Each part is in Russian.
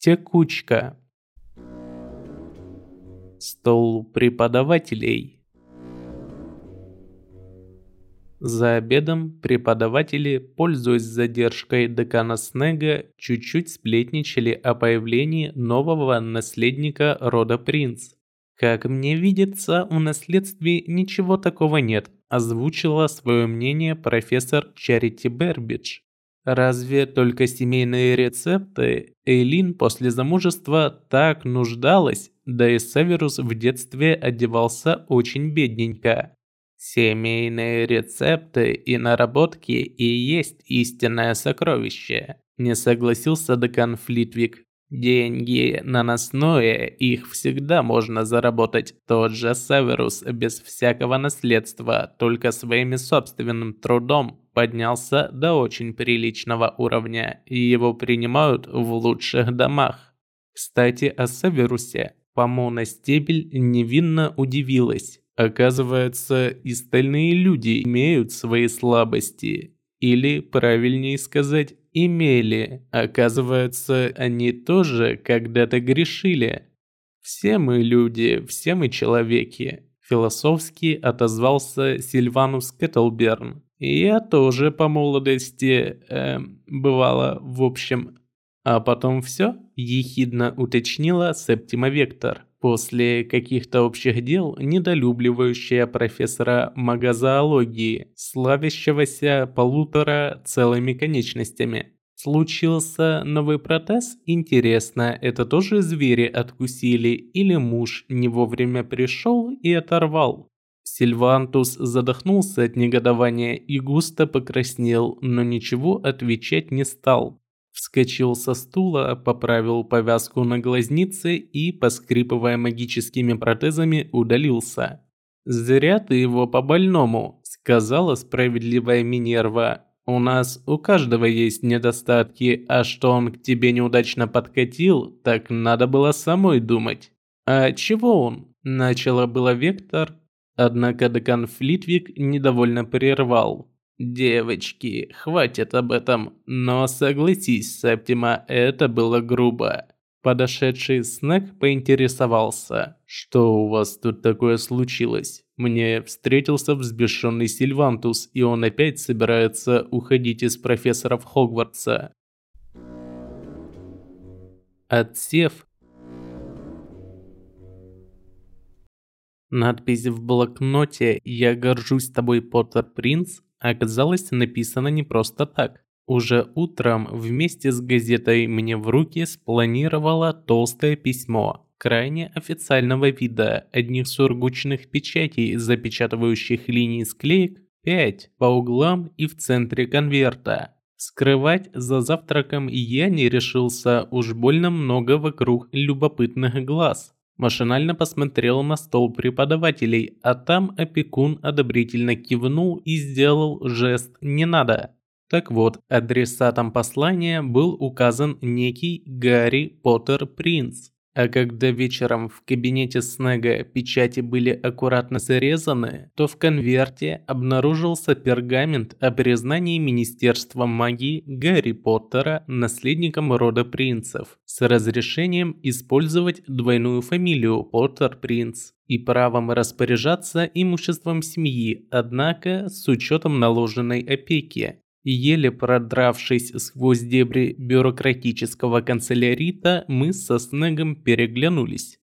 Текучка. Стол преподавателей. За обедом преподаватели, пользуясь задержкой декана Снега, чуть-чуть сплетничали о появлении нового наследника рода принц. «Как мне видится, у наследстве ничего такого нет», озвучила свое мнение профессор Чарити Бербидж. Разве только семейные рецепты Эйлин после замужества так нуждалась, да и Северус в детстве одевался очень бедненько. Семейные рецепты и наработки и есть истинное сокровище, не согласился декан Флитвик. Деньги наносное, их всегда можно заработать. Тот же Северус без всякого наследства, только своим собственным трудом поднялся до очень приличного уровня, и его принимают в лучших домах. Кстати, о Северусе. Помона Стебель невинно удивилась. Оказывается, и стальные люди имеют свои слабости. Или, правильнее сказать, имели. Оказывается, они тоже когда-то грешили. Все мы люди, все мы человеки. Философски отозвался Сильванус Кеттлберн. Я тоже по молодости, э, бывало, в общем. А потом все? Ехидно уточнила Септима Вектор после каких-то общих дел, недолюбливающая профессора магозоологии, славящегося полутора целыми конечностями. Случился новый протез? Интересно, это тоже звери откусили или муж не вовремя пришел и оторвал? Сильвантус задохнулся от негодования и густо покраснел, но ничего отвечать не стал. Вскочил со стула, поправил повязку на глазнице и, поскрипывая магическими протезами, удалился. «Зря ты его по-больному», – сказала справедливая Минерва. «У нас у каждого есть недостатки, а что он к тебе неудачно подкатил, так надо было самой думать». «А чего он?» – начала было Вектор, однако декан Флитвик недовольно прервал. «Девочки, хватит об этом, но согласись, Септима, это было грубо». Подошедший Снег поинтересовался, что у вас тут такое случилось. Мне встретился взбешенный Сильвантус, и он опять собирается уходить из профессоров Хогвартса. Отсев. Надпись в блокноте «Я горжусь тобой, Поттер Принц» оказалось написано не просто так. Уже утром вместе с газетой мне в руки спланировало толстое письмо, крайне официального вида, одних сургучных печатей, запечатывающих линии склеек, 5 по углам и в центре конверта. Скрывать за завтраком я не решился, уж больно много вокруг любопытных глаз. Машинально посмотрел на стол преподавателей, а там опекун одобрительно кивнул и сделал жест «не надо». Так вот, адресатом послания был указан некий Гарри Поттер Принц. А когда вечером в кабинете Снега печати были аккуратно срезаны, то в конверте обнаружился пергамент о признании Министерства магии Гарри Поттера наследником рода принцев с разрешением использовать двойную фамилию Поттер-Принц и правом распоряжаться имуществом семьи, однако с учетом наложенной опеки еле продравшись сквозь дебри бюрократического канцелярита, мы со Снегом переглянулись.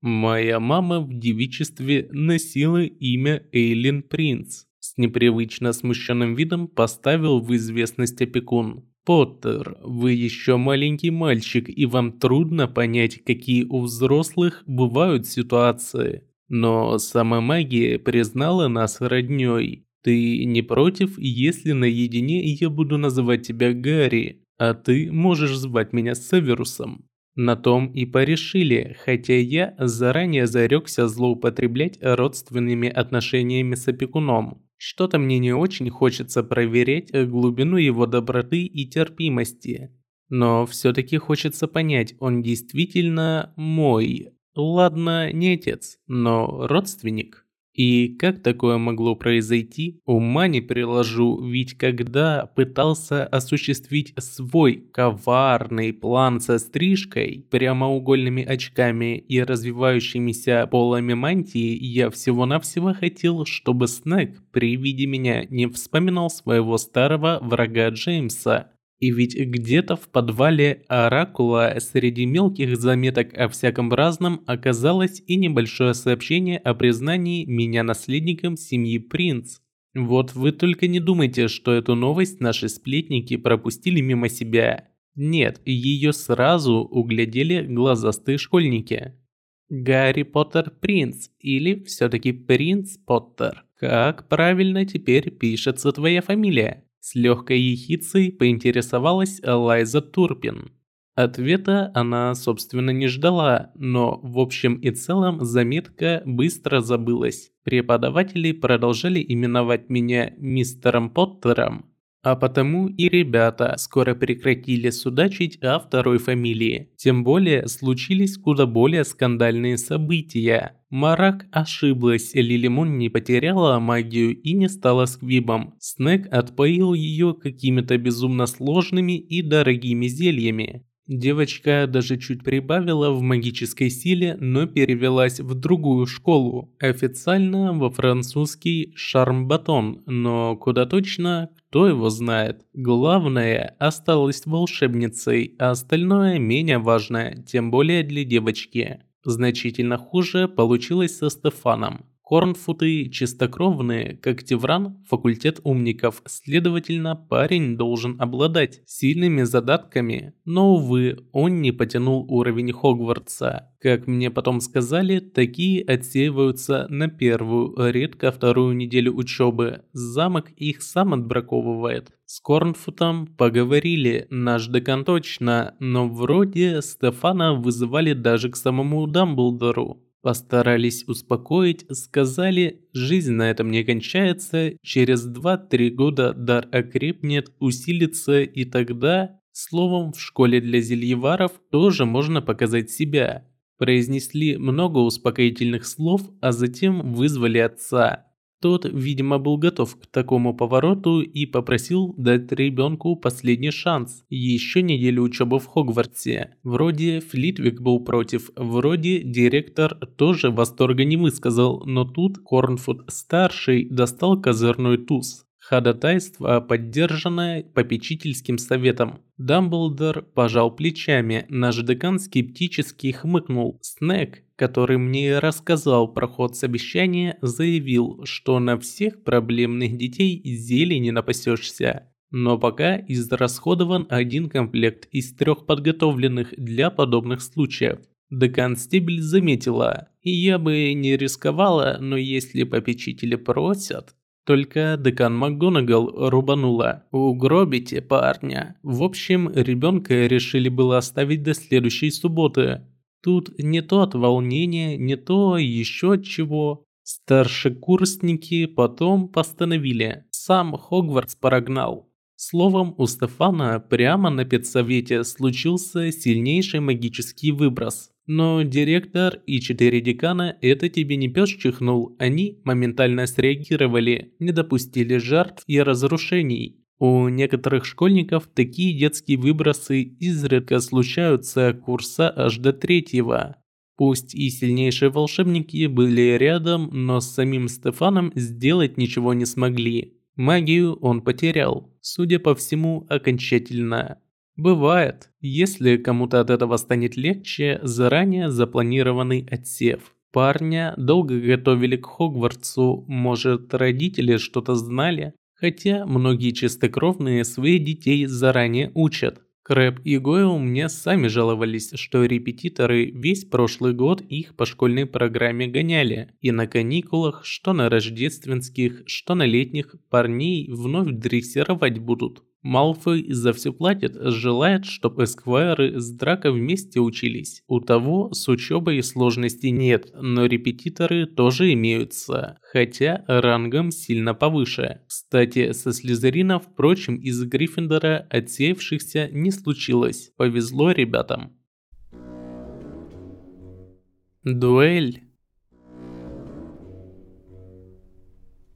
Моя мама в девичестве носила имя Эйлин Принц. С непривычно смущенным видом поставил в известность опекун. «Поттер, вы еще маленький мальчик, и вам трудно понять, какие у взрослых бывают ситуации. Но сама магия признала нас роднёй. Ты не против, если наедине я буду называть тебя Гарри, а ты можешь звать меня Северусом? На том и порешили, хотя я заранее зарекся злоупотреблять родственными отношениями с опекуном. Что-то мне не очень хочется проверять глубину его доброты и терпимости. Но все-таки хочется понять, он действительно мой, ладно, не отец, но родственник. И как такое могло произойти, ума не приложу, ведь когда пытался осуществить свой коварный план со стрижкой, прямоугольными очками и развивающимися полами мантии, я всего-навсего хотел, чтобы Снег при виде меня не вспоминал своего старого врага Джеймса. И ведь где-то в подвале Оракула среди мелких заметок о всяком разном оказалось и небольшое сообщение о признании меня наследником семьи Принц. Вот вы только не думайте, что эту новость наши сплетники пропустили мимо себя. Нет, ее сразу углядели глазастые школьники. Гарри Поттер Принц или все-таки Принц Поттер? Как правильно теперь пишется твоя фамилия? С легкой ехицей поинтересовалась Лайза Турпин. Ответа она, собственно, не ждала, но в общем и целом заметка быстро забылась. Преподаватели продолжали именовать меня мистером Поттером, а потому и ребята скоро прекратили судачить о второй фамилии. Тем более случились куда более скандальные события. Марак ошиблась, Лилимон не потеряла магию и не стала сквибом. Снег отпоил ее какими-то безумно сложными и дорогими зельями. Девочка даже чуть прибавила в магической силе, но перевелась в другую школу, официально во французский шармбатон, но куда точно, кто его знает. Главное, осталась волшебницей, а остальное менее важное, тем более для девочки. Значительно хуже получилось со Стефаном. Корнфуты чистокровные, как Тевран, факультет умников, следовательно, парень должен обладать сильными задатками, но, увы, он не потянул уровень Хогвартса. Как мне потом сказали, такие отсеиваются на первую, редко вторую неделю учебы. Замок их сам отбраковывает. С Корнфутом поговорили, наш декан точно, но вроде Стефана вызывали даже к самому Дамблдору. Постарались успокоить, сказали, жизнь на этом не кончается, через 2-3 года дар окрепнет, усилится и тогда... Словом, в школе для зельеваров тоже можно показать себя. Произнесли много успокоительных слов, а затем вызвали отца. Тот, видимо, был готов к такому повороту и попросил дать ребенку последний шанс. Еще неделю учебы в Хогвартсе. Вроде Флитвик был против, вроде директор тоже восторга не высказал, но тут Корнфуд-старший достал козырной туз. Ходатайство, поддержанное попечительским советом. Дамблдор пожал плечами, наш декан скептически хмыкнул. Снег, который мне рассказал про ход совещания, заявил, что на всех проблемных детей зелени напасешься. Но пока израсходован один комплект из трех подготовленных для подобных случаев. Декан Стебель заметила, и я бы не рисковала, но если попечители просят, только декан МакГонагал рубанула. «Угробите парня». В общем, ребенка решили было оставить до следующей субботы. Тут не то от волнения, не то еще чего. Старшекурсники потом постановили. Сам Хогвартс прогнал. Словом, у Стефана прямо на педсовете случился сильнейший магический выброс. Но директор и четыре декана это тебе не пес чихнул, они моментально среагировали, не допустили жертв и разрушений. У некоторых школьников такие детские выбросы изредка случаются курса аж до третьего. Пусть и сильнейшие волшебники были рядом, но с самим Стефаном сделать ничего не смогли. Магию он потерял, судя по всему, окончательно. Бывает, если кому-то от этого станет легче, заранее запланированный отсев. Парня долго готовили к Хогвартсу, может родители что-то знали, хотя многие чистокровные своих детей заранее учат. Крэп и Гойл мне сами жаловались, что репетиторы весь прошлый год их по школьной программе гоняли, и на каникулах, что на рождественских, что на летних парней вновь дрессировать будут. Малфой за все платит, желает, чтобы эсквайры с Драко вместе учились. У того с учебой сложностей нет, но репетиторы тоже имеются, хотя рангом сильно повыше. Кстати, со Слизерина, впрочем, из Гриффиндора отсеявшихся не случилось. Повезло ребятам. Дуэль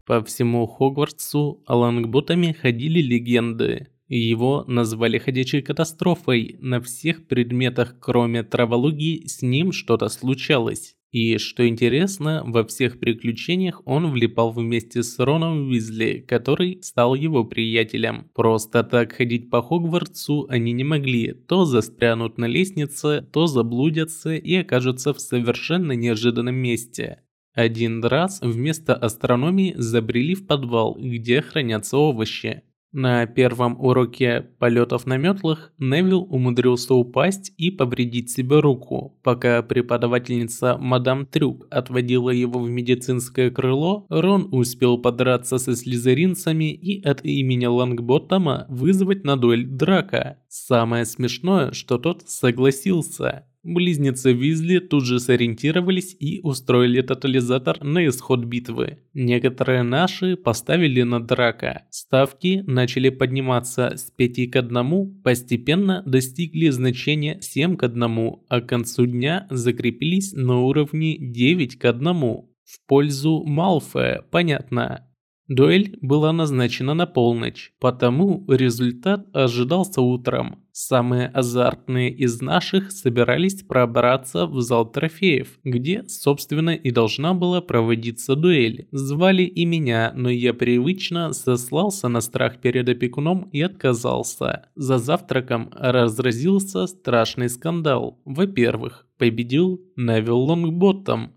По всему Хогвартсу о Лангботтоме ходили легенды. Его назвали ходячей катастрофой. На всех предметах, кроме травологии, с ним что-то случалось. И, что интересно, во всех приключениях он влипал вместе с Роном Уизли, который стал его приятелем. Просто так ходить по Хогвартсу они не могли, то застрянут на лестнице, то заблудятся и окажутся в совершенно неожиданном месте. Один раз вместо астрономии забрели в подвал, где хранятся овощи. На первом уроке полетов на метлах Невил умудрился упасть и повредить себе руку. Пока преподавательница мадам Трюк отводила его в медицинское крыло, Рон успел подраться со слизеринцами и от имени Лангботтома вызвать на дуэль Драка. Самое смешное, что тот согласился. Близнецы Визли тут же сориентировались и устроили тотализатор на исход битвы. Некоторые наши поставили на драка. Ставки начали подниматься с 5 к 1, постепенно достигли значения 7 к 1, а к концу дня закрепились на уровне 9 к 1. В пользу Малфоя, понятно. Дуэль была назначена на полночь, потому результат ожидался утром. Самые азартные из наших собирались пробраться в зал трофеев, где, собственно, и должна была проводиться дуэль. Звали и меня, но я привычно сослался на страх перед опекуном и отказался. За завтраком разразился страшный скандал. Во-первых, победил Невил Лонгботтом,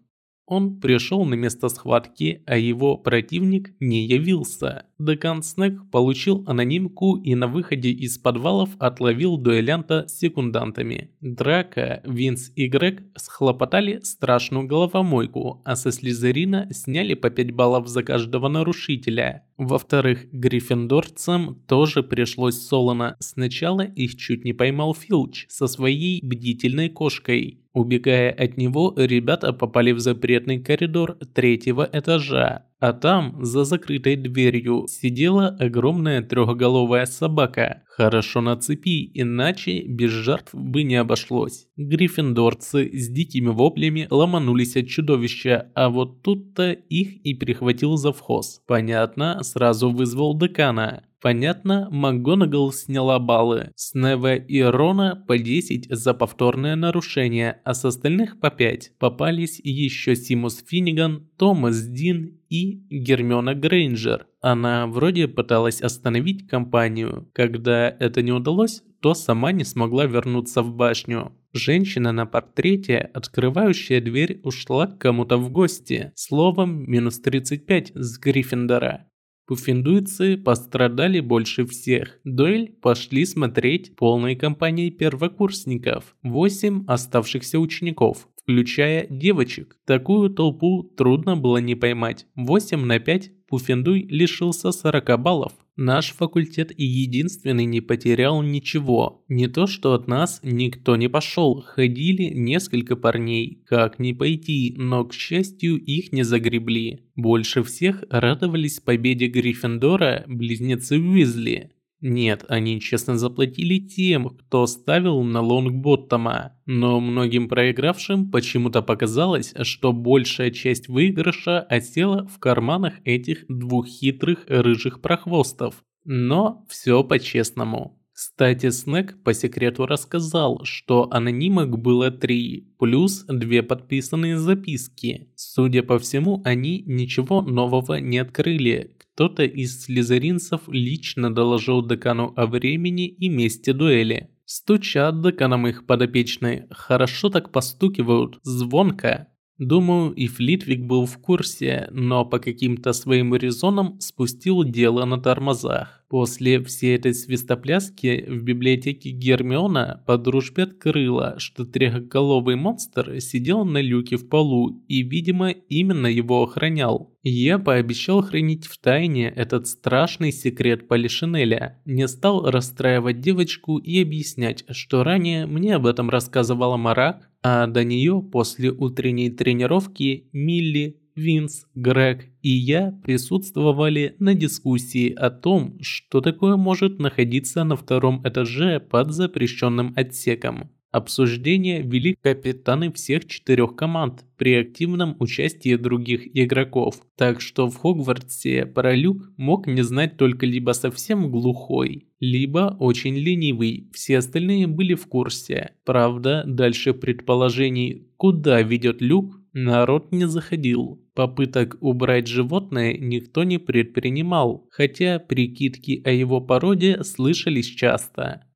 он пришел на место схватки, а его противник не явился. Декан Снег получил анонимку и на выходе из подвалов отловил дуэлянта с секундантами. Драка, Винс и Грег схлопотали страшную головомойку, а со Слизерина сняли по 5 баллов за каждого нарушителя. Во-вторых, гриффиндорцам тоже пришлось солоно. Сначала их чуть не поймал Филч со своей бдительной кошкой. Убегая от него, ребята попали в запретный коридор третьего этажа, а там, за закрытой дверью, сидела огромная трехголовая собака. Хорошо на цепи, иначе без жертв бы не обошлось. Гриффиндорцы с дикими воплями ломанулись от чудовища, а вот тут-то их и прихватил завхоз. Понятно, сразу вызвал декана. Понятно, МакГонагал сняла баллы, с Нева и Рона по 10 за повторное нарушение, а с остальных по 5. Попались еще Симус Финниган, Томас Дин и Гермиона Грейнджер. Она вроде пыталась остановить компанию. Когда это не удалось, то сама не смогла вернуться в башню. Женщина на портрете, открывающая дверь, ушла к кому-то в гости. Словом, минус 35 с Гриффиндора. Пуффиндуйцы пострадали больше всех. Дуэль пошли смотреть полной компанией первокурсников, 8 оставшихся учеников, включая девочек. Такую толпу трудно было не поймать. 8 на 5 Пуффендуй лишился 40 баллов. Наш факультет и единственный не потерял ничего. Не то что от нас никто не пошел, ходили несколько парней, как не пойти, но к счастью их не загребли. Больше всех радовались победе Гриффиндора близнецы Уизли. Нет, они честно заплатили тем, кто ставил на Лонгботтома, но многим проигравшим почему-то показалось, что большая часть выигрыша осела в карманах этих двух хитрых рыжих прохвостов. Но все по-честному. Кстати, Снег по секрету рассказал, что анонимок было три, плюс две подписанные записки. Судя по всему, они ничего нового не открыли. Кто-то из слизеринцев лично доложил декану о времени и месте дуэли. Стучат деканам их подопечные, хорошо так постукивают, звонко. Думаю, и Флитвик был в курсе, но по каким-то своим резонам спустил дело на тормозах. После всей этой свистопляски в библиотеке Гермиона по дружбе открыла, что трехголовый монстр сидел на люке в полу и, видимо, именно его охранял. Я пообещал хранить в тайне этот страшный секрет Полишинеля. Не стал расстраивать девочку и объяснять, что ранее мне об этом рассказывала Марак, а до нее после утренней тренировки Милли Винс, Грег и я присутствовали на дискуссии о том, что такое может находиться на втором этаже под запрещенным отсеком. Обсуждение вели капитаны всех четырех команд при активном участии других игроков, так что в Хогвартсе Паралюк мог не знать только либо совсем глухой, либо очень ленивый, все остальные были в курсе. Правда, дальше предположений, куда ведет Люк, народ не заходил. Попыток убрать животное никто не предпринимал, хотя прикидки о его породе слышались часто.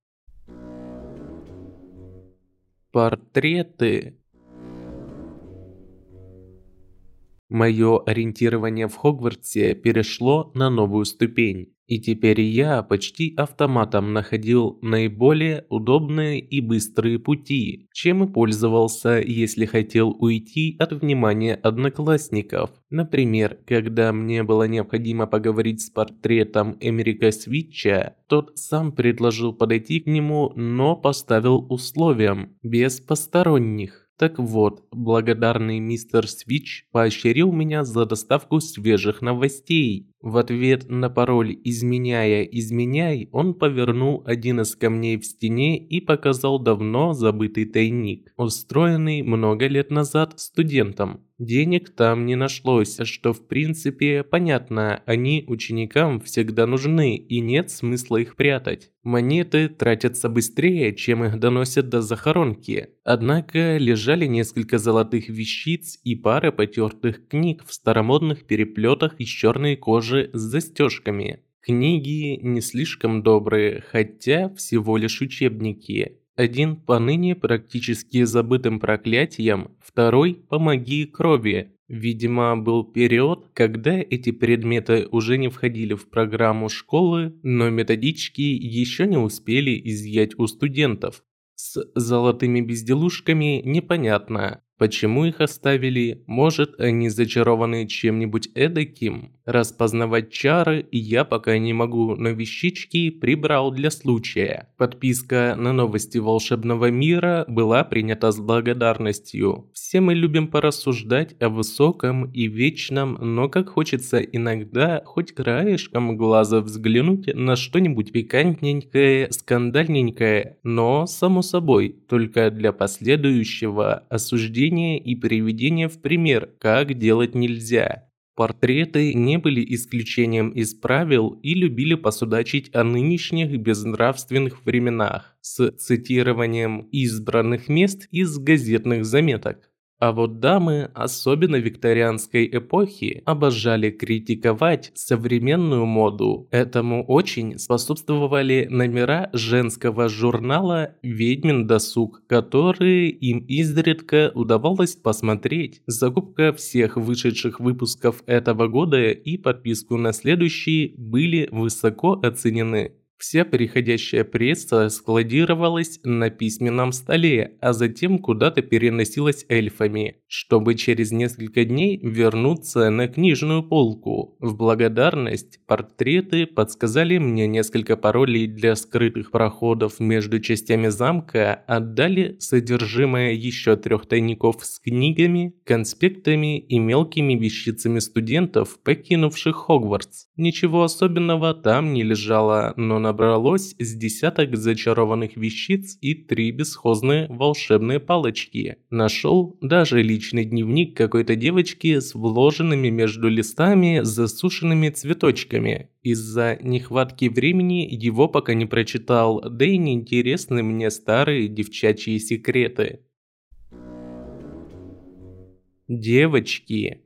Портреты. Мое ориентирование в Хогвартсе перешло на новую ступень. И теперь я почти автоматом находил наиболее удобные и быстрые пути, чем и пользовался, если хотел уйти от внимания одноклассников. Например, когда мне было необходимо поговорить с портретом Эмерика Свитча, тот сам предложил подойти к нему, но поставил условием – без посторонних. Так вот, благодарный мистер Свич поощрил меня за доставку свежих новостей. В ответ на пароль «Изменяя, изменяй» он повернул один из камней в стене и показал давно забытый тайник, устроенный много лет назад студентом. Денег там не нашлось, что в принципе понятно, они ученикам всегда нужны и нет смысла их прятать. Монеты тратятся быстрее, чем их доносят до захоронки. Однако лежали несколько золотых вещиц и пара потертых книг в старомодных переплетах из черной кожи с застежками. Книги не слишком добрые, хотя всего лишь учебники. Один по ныне практически забытым проклятиям, второй по магии крови. Видимо, был период, когда эти предметы уже не входили в программу школы, но методички еще не успели изъять у студентов. С золотыми безделушками непонятно, Почему их оставили? Может, они зачарованы чем-нибудь эдаким? Распознавать чары я пока не могу, но вещички прибрал для случая. Подписка на новости волшебного мира была принята с благодарностью. Все мы любим порассуждать о высоком и вечном, но как хочется иногда хоть краешком глаза взглянуть на что-нибудь пикантненькое, скандальненькое, но, само собой, только для последующего осуждения поведение и приведение в пример, как делать нельзя. Портреты не были исключением из правил и любили посудачить о нынешних безнравственных временах с цитированием избранных мест из газетных заметок. А вот дамы, особенно викторианской эпохи, обожали критиковать современную моду. Этому очень способствовали номера женского журнала «Ведьмин досуг», которые им изредка удавалось посмотреть. Закупка всех вышедших выпусков этого года и подписку на следующие были высоко оценены. Вся приходящая пресса складировалась на письменном столе, а затем куда-то переносилась эльфами, чтобы через несколько дней вернуться на книжную полку. В благодарность портреты подсказали мне несколько паролей для скрытых проходов между частями замка, отдали содержимое еще трех тайников с книгами, конспектами и мелкими вещицами студентов, покинувших Хогвартс. Ничего особенного там не лежало, но на набралось с десяток зачарованных вещиц и три бесхозные волшебные палочки. Нашел даже личный дневник какой-то девочки с вложенными между листами засушенными цветочками. Из-за нехватки времени его пока не прочитал, да и неинтересны мне старые девчачьи секреты. Девочки.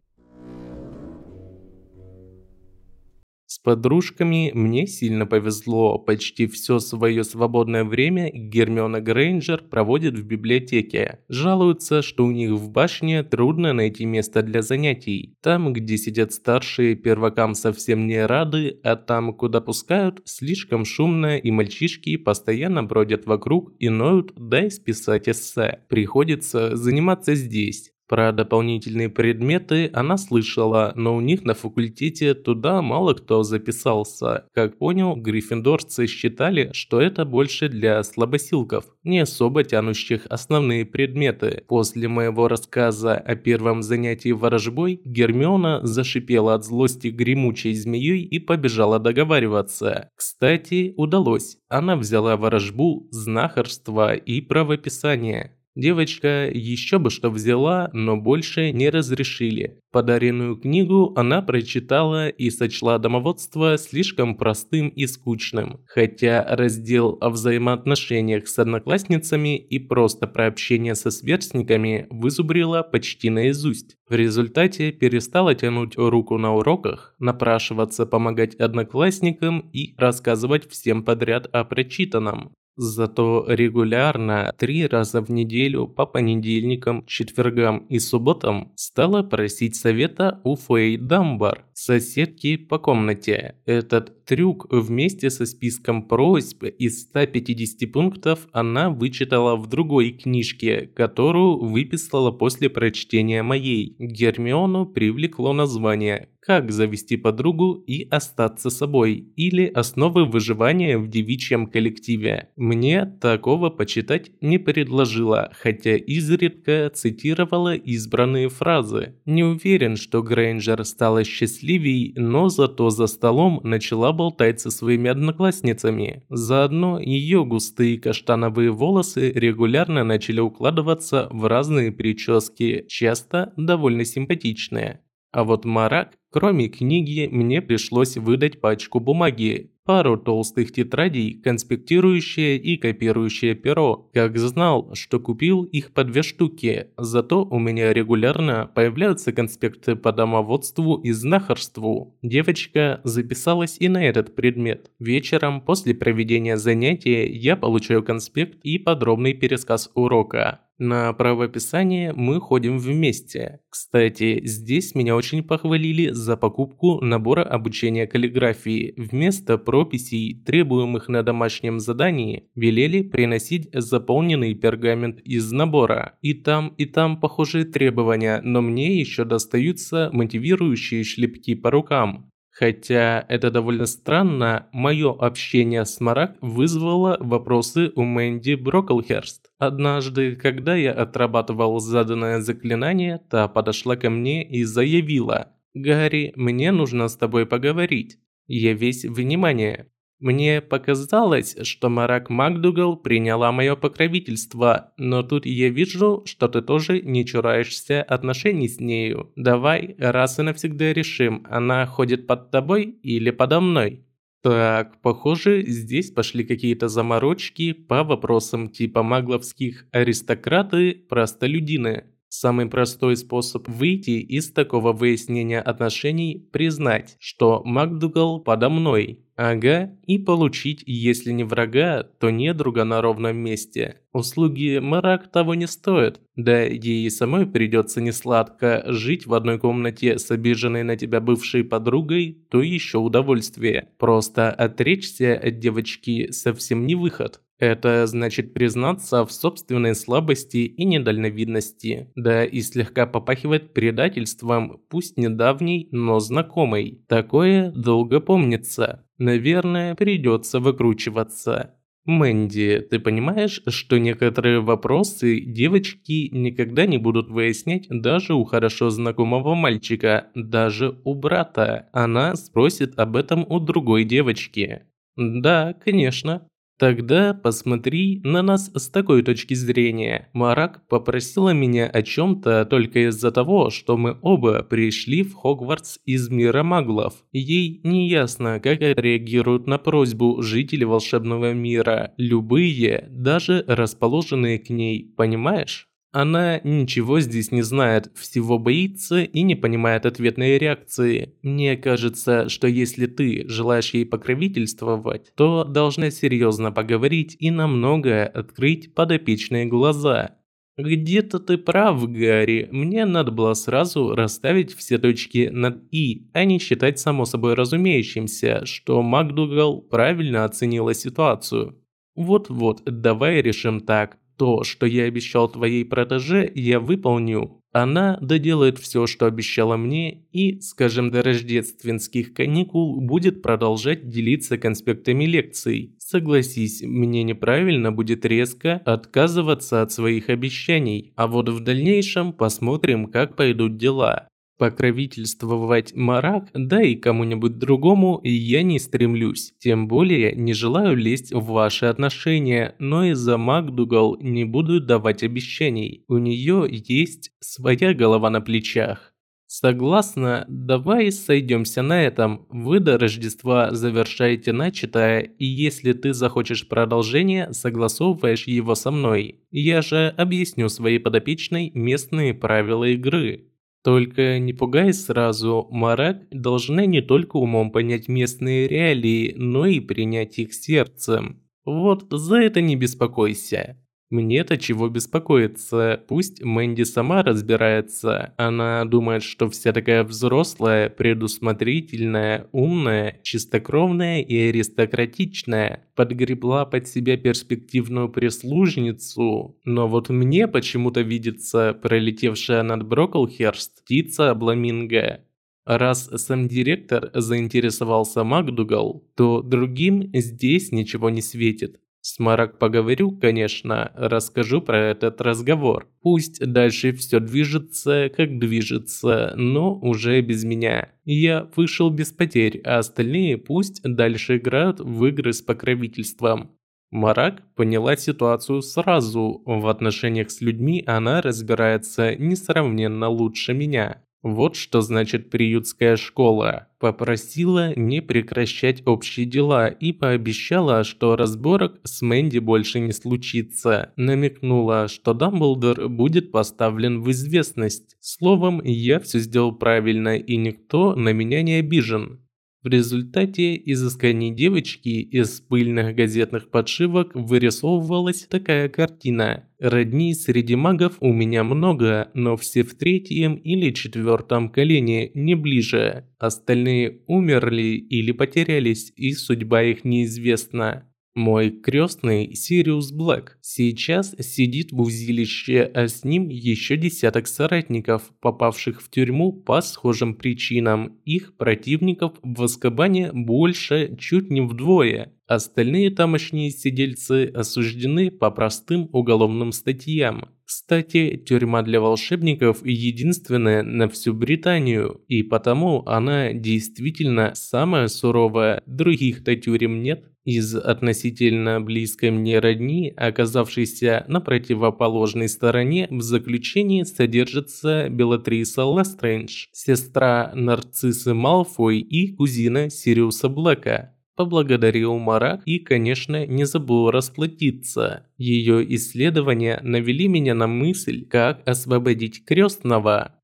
Подружками мне сильно повезло. Почти все свое свободное время Гермиона Грейнджер проводит в библиотеке. Жалуются, что у них в башне трудно найти место для занятий. Там, где сидят старшие, первакам совсем не рады, а там, куда пускают, слишком шумно и мальчишки постоянно бродят вокруг и ноют «дай списать эссе». Приходится заниматься здесь. Про дополнительные предметы она слышала, но у них на факультете туда мало кто записался. Как понял, гриффиндорцы считали, что это больше для слабосилков, не особо тянущих основные предметы. После моего рассказа о первом занятии ворожбой, Гермиона зашипела от злости гремучей змеей и побежала договариваться. Кстати, удалось. Она взяла ворожбу, знахарство и правописание. Девочка еще бы что взяла, но больше не разрешили. Подаренную книгу она прочитала и сочла домоводство слишком простым и скучным. Хотя раздел о взаимоотношениях с одноклассницами и просто про общение со сверстниками вызубрила почти наизусть. В результате перестала тянуть руку на уроках, напрашиваться помогать одноклассникам и рассказывать всем подряд о прочитанном. Зато регулярно, три раза в неделю, по понедельникам, четвергам и субботам, стала просить совета у Фэй Дамбар, соседки по комнате. Этот трюк вместе со списком просьб из 150 пунктов она вычитала в другой книжке, которую выписала после прочтения моей. Гермиону привлекло название как завести подругу и остаться собой, или основы выживания в девичьем коллективе. Мне такого почитать не предложила, хотя изредка цитировала избранные фразы. Не уверен, что Грейнджер стала счастливей, но зато за столом начала болтать со своими одноклассницами. Заодно ее густые каштановые волосы регулярно начали укладываться в разные прически, часто довольно симпатичные. А вот Марак, кроме книги, мне пришлось выдать пачку бумаги, пару толстых тетрадей, конспектирующее и копирующее перо. Как знал, что купил их по две штуки, зато у меня регулярно появляются конспекты по домоводству и знахарству. Девочка записалась и на этот предмет. Вечером после проведения занятия я получаю конспект и подробный пересказ урока. На правописание мы ходим вместе. Кстати, здесь меня очень похвалили за покупку набора обучения каллиграфии. Вместо прописей, требуемых на домашнем задании, велели приносить заполненный пергамент из набора. И там, и там похожие требования, но мне еще достаются мотивирующие шлепки по рукам. Хотя это довольно странно, мое общение с Марак вызвало вопросы у Мэнди Броклхерст. Однажды, когда я отрабатывал заданное заклинание, та подошла ко мне и заявила «Гарри, мне нужно с тобой поговорить. Я весь внимание. Мне показалось, что Марак Макдугал приняла мое покровительство, но тут я вижу, что ты тоже не чураешься отношений с нею. Давай раз и навсегда решим, она ходит под тобой или подо мной. Так, похоже, здесь пошли какие-то заморочки по вопросам типа магловских аристократы-простолюдины. Самый простой способ выйти из такого выяснения отношений – признать, что Макдугал подо мной. Ага, и получить, если не врага, то не друга на ровном месте. Услуги Марак того не стоят. Да ей самой придется несладко жить в одной комнате с обиженной на тебя бывшей подругой, то еще удовольствие. Просто отречься от девочки совсем не выход. Это значит признаться в собственной слабости и недальновидности, да и слегка попахивает предательством, пусть недавней, но знакомой. Такое долго помнится. Наверное, придется выкручиваться. Мэнди, ты понимаешь, что некоторые вопросы девочки никогда не будут выяснять даже у хорошо знакомого мальчика, даже у брата. Она спросит об этом у другой девочки. Да, конечно. Тогда посмотри на нас с такой точки зрения. Марак попросила меня о чем-то только из-за того, что мы оба пришли в Хогвартс из мира маглов. Ей не ясно, как реагируют на просьбу жители волшебного мира. Любые, даже расположенные к ней, понимаешь? Она ничего здесь не знает, всего боится и не понимает ответной реакции. Мне кажется, что если ты желаешь ей покровительствовать, то должна серьезно поговорить и на многое открыть подопечные глаза. Где-то ты прав, Гарри. Мне надо было сразу расставить все точки над «и», а не считать само собой разумеющимся, что МакДугал правильно оценила ситуацию. Вот-вот, давай решим так. То, что я обещал твоей протеже, я выполню. Она доделает все, что обещала мне, и, скажем, до рождественских каникул будет продолжать делиться конспектами лекций. Согласись, мне неправильно будет резко отказываться от своих обещаний, а вот в дальнейшем посмотрим, как пойдут дела. Покровительствовать Марак, да и кому-нибудь другому я не стремлюсь. Тем более не желаю лезть в ваши отношения, но из-за Макдугал не буду давать обещаний. У нее есть своя голова на плечах. Согласна, давай сойдемся на этом. Вы до Рождества завершаете начатое, и если ты захочешь продолжение, согласовываешь его со мной. Я же объясню своей подопечной местные правила игры. Только не пугай сразу, Марак должны не только умом понять местные реалии, но и принять их сердцем. Вот за это не беспокойся. Мне-то чего беспокоиться, пусть Мэнди сама разбирается. Она думает, что вся такая взрослая, предусмотрительная, умная, чистокровная и аристократичная. Подгребла под себя перспективную прислужницу. Но вот мне почему-то видится пролетевшая над Броклхерст птица Обламинго. Раз сам директор заинтересовался Макдугал, то другим здесь ничего не светит. С Марак поговорю, конечно, расскажу про этот разговор. Пусть дальше все движется, как движется, но уже без меня. Я вышел без потерь, а остальные пусть дальше играют в игры с покровительством. Марак поняла ситуацию сразу. В отношениях с людьми она разбирается несравненно лучше меня. Вот что значит приютская школа. Попросила не прекращать общие дела и пообещала, что разборок с Мэнди больше не случится. Намекнула, что Дамблдор будет поставлен в известность. Словом, я все сделал правильно и никто на меня не обижен. В результате изысканий девочки из пыльных газетных подшивок вырисовывалась такая картина. Родни среди магов у меня много, но все в третьем или четвертом колене, не ближе. Остальные умерли или потерялись, и судьба их неизвестна. Мой крестный Сириус Блэк сейчас сидит в узилище, а с ним еще десяток соратников, попавших в тюрьму по схожим причинам. Их противников в Аскабане больше чуть не вдвое. Остальные тамошние сидельцы осуждены по простым уголовным статьям. Кстати, тюрьма для волшебников единственная на всю Британию, и потому она действительно самая суровая, других-то тюрем нет. Из относительно близкой мне родни, оказавшейся на противоположной стороне, в заключении содержится Белатриса Лестрендж, сестра Нарциссы Малфой и кузина Сириуса Блэка. Поблагодарил Марак и, конечно, не забыл расплатиться. Ее исследования навели меня на мысль, как освободить крестного.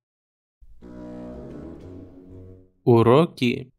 Уроки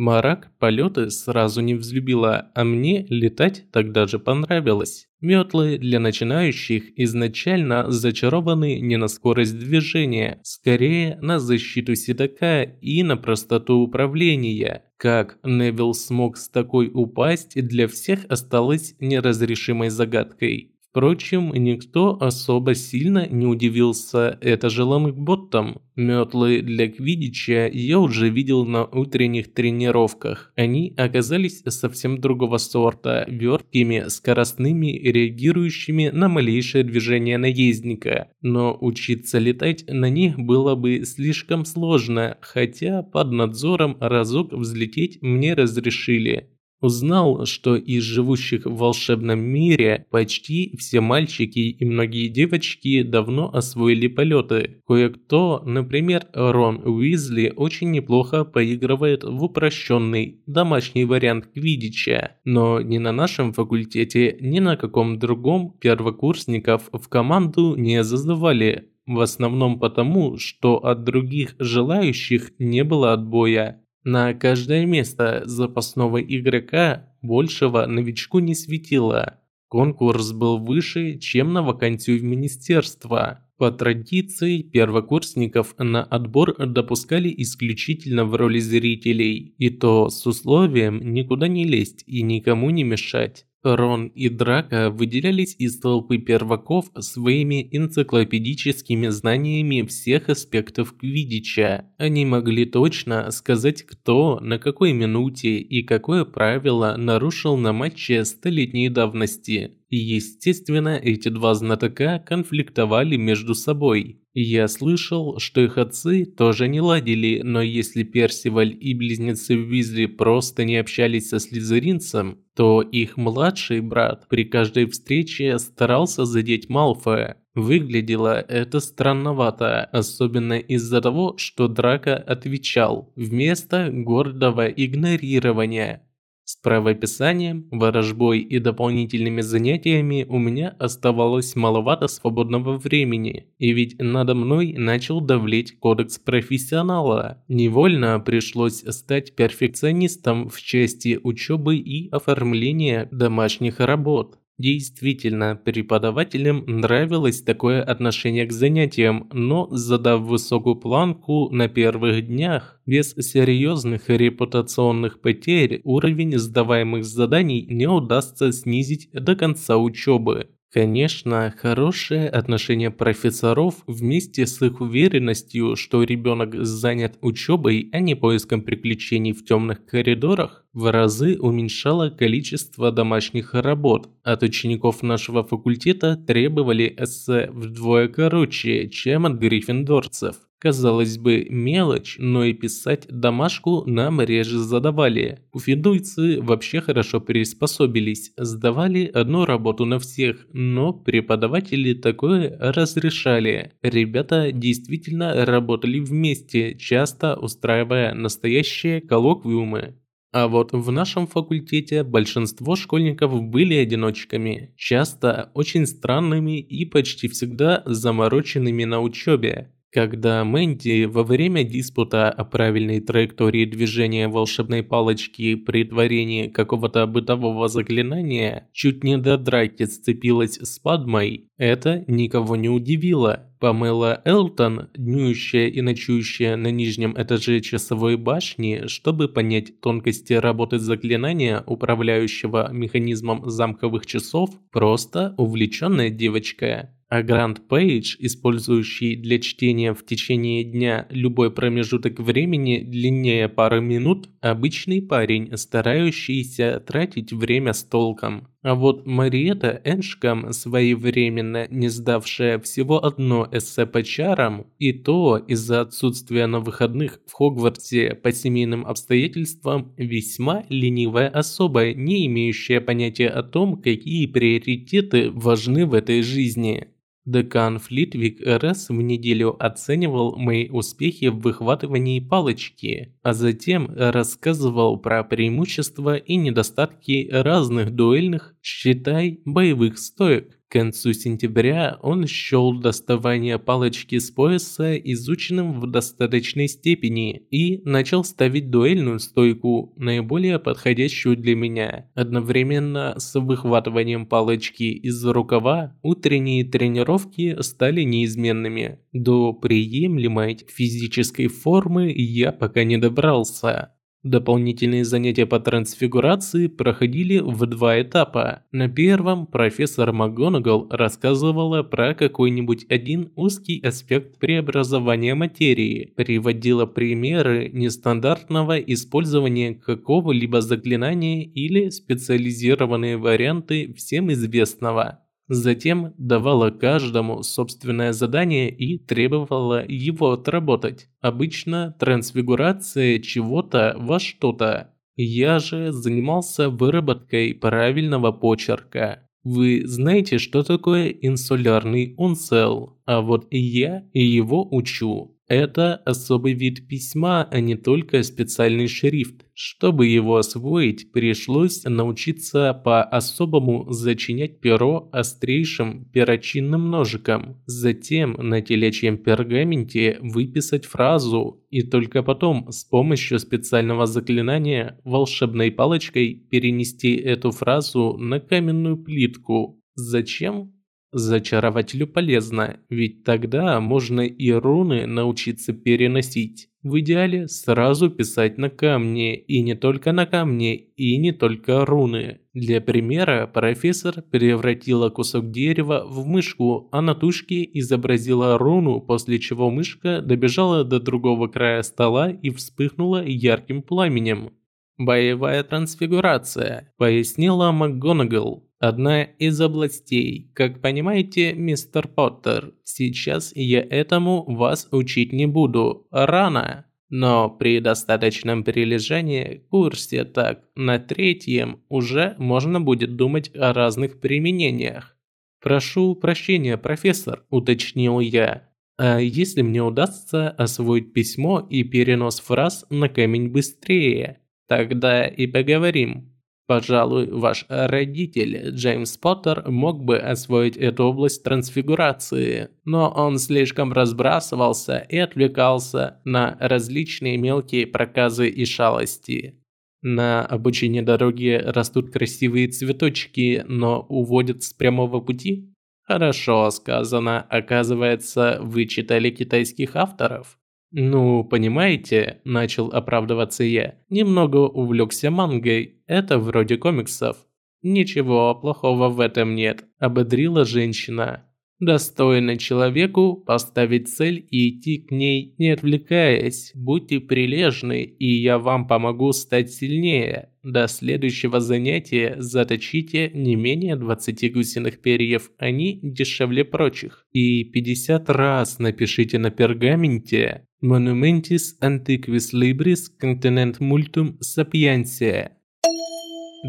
Марак полеты сразу не взлюбила, а мне летать тогда же понравилось. Метлы для начинающих изначально зачарованы не на скорость движения, скорее на защиту седока и на простоту управления. Как Невил смог с такой упасть, для всех осталось неразрешимой загадкой. Впрочем, никто особо сильно не удивился это же лонгботтом. Метлы для квидича я уже видел на утренних тренировках. Они оказались совсем другого сорта, верткими, скоростными, реагирующими на малейшее движение наездника. Но учиться летать на них было бы слишком сложно, хотя под надзором разок взлететь мне разрешили. Узнал, что из живущих в волшебном мире почти все мальчики и многие девочки давно освоили полеты. Кое-кто, например, Рон Уизли, очень неплохо поигрывает в упрощенный домашний вариант квиддича. Но ни на нашем факультете, ни на каком другом первокурсников в команду не зазывали. В основном потому, что от других желающих не было отбоя. На каждое место запасного игрока большего новичку не светило. Конкурс был выше, чем на вакансию в министерство. По традиции, первокурсников на отбор допускали исключительно в роли зрителей, и то с условием никуда не лезть и никому не мешать. Рон и Драко выделялись из толпы перваков своими энциклопедическими знаниями всех аспектов квиддича. Они могли точно сказать, кто, на какой минуте и какое правило нарушил на матче столетней давности. И естественно, эти два знатока конфликтовали между собой. Я слышал, что их отцы тоже не ладили, но если Персиваль и близнецы Уизли просто не общались со слизеринцем, то их младший брат при каждой встрече старался задеть Малфоя. Выглядело это странновато, особенно из-за того, что Драко отвечал вместо гордого игнорирования. С правописанием, ворожбой и дополнительными занятиями у меня оставалось маловато свободного времени, и ведь надо мной начал давлеть кодекс профессионала. Невольно пришлось стать перфекционистом в части учебы и оформления домашних работ. Действительно, преподавателям нравилось такое отношение к занятиям, но задав высокую планку на первых днях, без серьезных репутационных потерь уровень сдаваемых заданий не удастся снизить до конца учебы. Конечно, хорошее отношение профессоров вместе с их уверенностью, что ребенок занят учебой, а не поиском приключений в темных коридорах, в разы уменьшало количество домашних работ. От учеников нашего факультета требовали эссе вдвое короче, чем от гриффиндорцев. Казалось бы, мелочь, но и писать домашку нам реже задавали. Уфидуйцы вообще хорошо приспособились, сдавали одну работу на всех, но преподаватели такое разрешали. Ребята действительно работали вместе, часто устраивая настоящие коллоквиумы. А вот в нашем факультете большинство школьников были одиночками, часто очень странными и почти всегда замороченными на учебе. Когда Мэнди во время диспута о правильной траектории движения волшебной палочки при творении какого-то бытового заклинания чуть не до драки сцепилась с Падмой, это никого не удивило. Памела Элтон, днюющая и ночующая на нижнем этаже часовой башни, чтобы понять тонкости работы заклинания, управляющего механизмом замковых часов, просто увлеченная девочка. А Грант Пейдж, использующий для чтения в течение дня любой промежуток времени длиннее пары минут, обычный парень, старающийся тратить время с толком. А вот Мариэта Эншкам, своевременно не сдавшая всего одно эссе по чарам, и то из-за отсутствия на выходных в Хогвартсе по семейным обстоятельствам, весьма ленивая особа, не имеющая понятия о том, какие приоритеты важны в этой жизни. Декан Флитвик раз в неделю оценивал мои успехи в выхватывании палочки, а затем рассказывал про преимущества и недостатки разных дуэльных, считай, боевых стоек. К концу сентября он счел доставание палочки с пояса изученным в достаточной степени и начал ставить дуэльную стойку, наиболее подходящую для меня. Одновременно с выхватыванием палочки из рукава утренние тренировки стали неизменными. До приемлемой физической формы я пока не добрался. Дополнительные занятия по трансфигурации проходили в два этапа. На первом профессор МакГонагал рассказывала про какой-нибудь один узкий аспект преобразования материи, приводила примеры нестандартного использования какого-либо заклинания или специализированные варианты всем известного. Затем давала каждому собственное задание и требовала его отработать. Обычно трансфигурация чего-то во что-то. Я же занимался выработкой правильного почерка. Вы знаете, что такое инсулярный унцел? А вот я его учу. Это особый вид письма, а не только специальный шрифт. Чтобы его освоить, пришлось научиться по-особому зачинять перо острейшим перочинным ножиком. Затем на телечьем пергаменте выписать фразу и только потом с помощью специального заклинания волшебной палочкой перенести эту фразу на каменную плитку. Зачем? Зачарователю полезно, ведь тогда можно и руны научиться переносить. В идеале сразу писать на камне, и не только на камне, и не только руны. Для примера, профессор превратила кусок дерева в мышку, а на тушке изобразила руну, после чего мышка добежала до другого края стола и вспыхнула ярким пламенем. «Боевая трансфигурация», – пояснила МакГонагал. Одна из областей. Как понимаете, мистер Поттер, сейчас я этому вас учить не буду. Рано. Но при достаточном прилежании курсе так, на третьем уже можно будет думать о разных применениях. «Прошу прощения, профессор», – уточнил я. «А если мне удастся освоить письмо и перенос фраз на камень быстрее, тогда и поговорим». Пожалуй, ваш родитель, Джеймс Поттер, мог бы освоить эту область трансфигурации, но он слишком разбрасывался и отвлекался на различные мелкие проказы и шалости. На обочине дороги растут красивые цветочки, но уводят с прямого пути? Хорошо сказано. Оказывается, вы читали китайских авторов? «Ну, понимаете», – начал оправдываться я, – «немного увлекся мангой, это вроде комиксов». «Ничего плохого в этом нет», – ободрила женщина. Достойно человеку поставить цель и идти к ней, не отвлекаясь. Будьте прилежны, и я вам помогу стать сильнее. До следующего занятия заточите не менее 20 гусиных перьев, они дешевле прочих. И 50 раз напишите на пергаменте Monumentis antiquis libris continent multum sapientiae.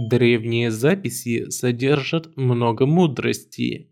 Древние записи содержат много мудрости,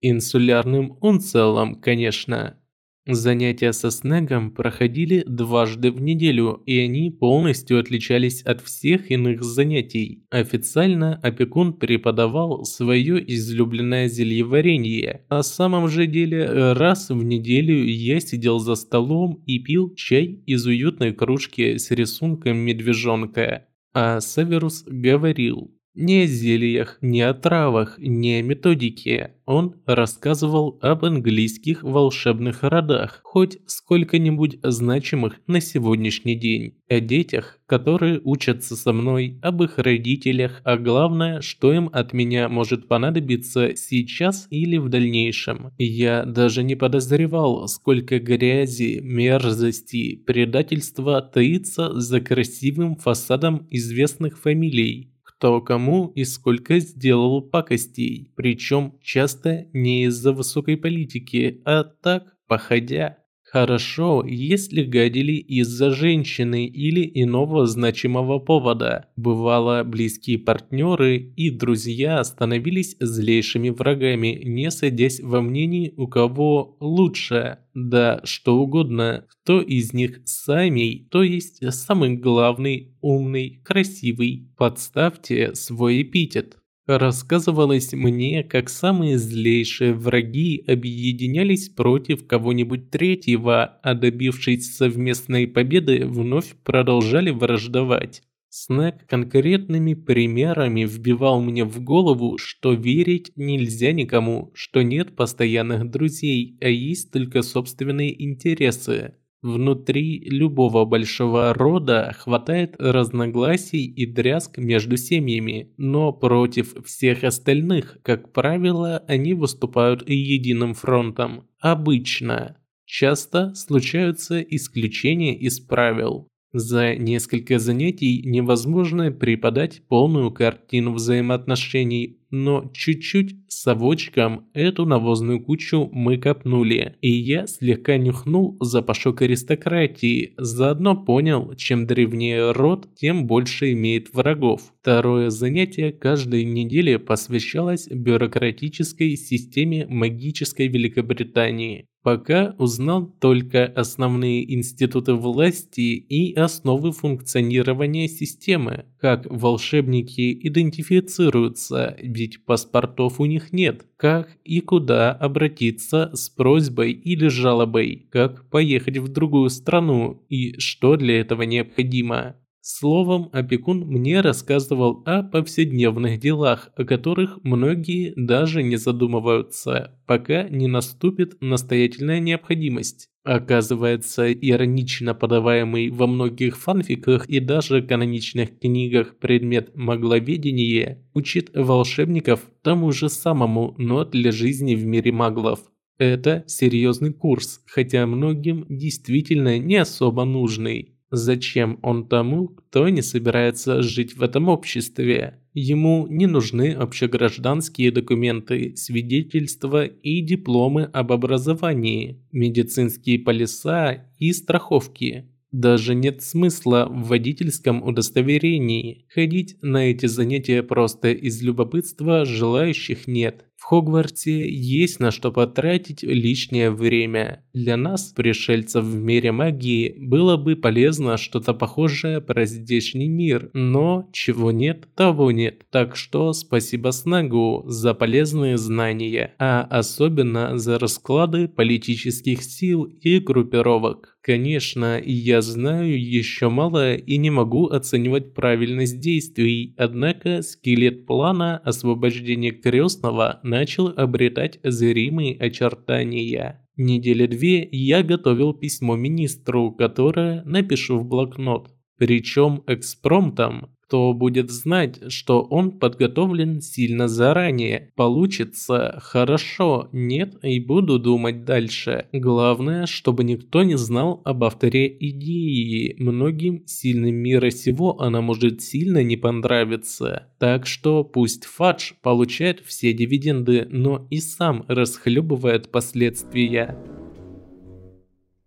Инсулярным унцелом, конечно. Занятия со Снегом проходили дважды в неделю, и они полностью отличались от всех иных занятий. Официально опекун преподавал свое излюбленное зельеварение. На самом же деле, раз в неделю я сидел за столом и пил чай из уютной кружки с рисунком медвежонка. А Северус говорил, ни о зельях, ни о травах, ни о методике. Он рассказывал об английских волшебных родах, хоть сколько-нибудь значимых на сегодняшний день. О детях, которые учатся со мной, об их родителях, а главное, что им от меня может понадобиться сейчас или в дальнейшем. Я даже не подозревал, сколько грязи, мерзости, предательства таится за красивым фасадом известных фамилий кто кому и сколько сделал пакостей, причем часто не из-за высокой политики, а так, походя. Хорошо, если гадили из-за женщины или иного значимого повода. Бывало, близкие партнеры и друзья становились злейшими врагами, не садясь во мнении, у кого лучше. Да, что угодно, кто из них самый, то есть самый главный, умный, красивый. Подставьте свой эпитет. Рассказывалось мне, как самые злейшие враги объединялись против кого-нибудь третьего, а добившись совместной победы, вновь продолжали враждовать. Снэк конкретными примерами вбивал мне в голову, что верить нельзя никому, что нет постоянных друзей, а есть только собственные интересы. Внутри любого большого рода хватает разногласий и дрязг между семьями, но против всех остальных, как правило, они выступают единым фронтом. Обычно. Часто случаются исключения из правил. За несколько занятий невозможно преподать полную картину взаимоотношений, но чуть-чуть совочком эту навозную кучу мы копнули, и я слегка нюхнул запашок аристократии, заодно понял, чем древнее род, тем больше имеет врагов. Второе занятие каждой недели посвящалось бюрократической системе магической Великобритании. Пока узнал только основные институты власти и основы функционирования системы, как волшебники идентифицируются, ведь паспортов у них нет, как и куда обратиться с просьбой или жалобой, как поехать в другую страну? И что для этого необходимо. Словом, опекун мне рассказывал о повседневных делах, о которых многие даже не задумываются, пока не наступит настоятельная необходимость. Оказывается, иронично подаваемый во многих фанфиках и даже каноничных книгах предмет магловедения учит волшебников тому же самому, но для жизни в мире маглов. Это серьезный курс, хотя многим действительно не особо нужный. Зачем он тому, кто не собирается жить в этом обществе? Ему не нужны общегражданские документы, свидетельства и дипломы об образовании, медицинские полиса и страховки. Даже нет смысла в водительском удостоверении. Ходить на эти занятия просто из любопытства желающих нет. Хогвартсе есть на что потратить лишнее время. Для нас, пришельцев в мире магии, было бы полезно что-то похожее про здешний мир, но чего нет, того нет. Так что спасибо Снагу за полезные знания, а особенно за расклады политических сил и группировок. Конечно, я знаю еще мало и не могу оценивать правильность действий, однако скелет плана освобождения крестного начал обретать зримые очертания. Недели две я готовил письмо министру, которое напишу в блокнот. Причем экспромтом, кто будет знать, что он подготовлен сильно заранее. Получится хорошо, нет и буду думать дальше. Главное, чтобы никто не знал об авторе идеи. Многим сильным мира сего она может сильно не понравиться. Так что пусть Фадж получает все дивиденды, но и сам расхлебывает последствия.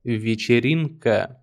Вечеринка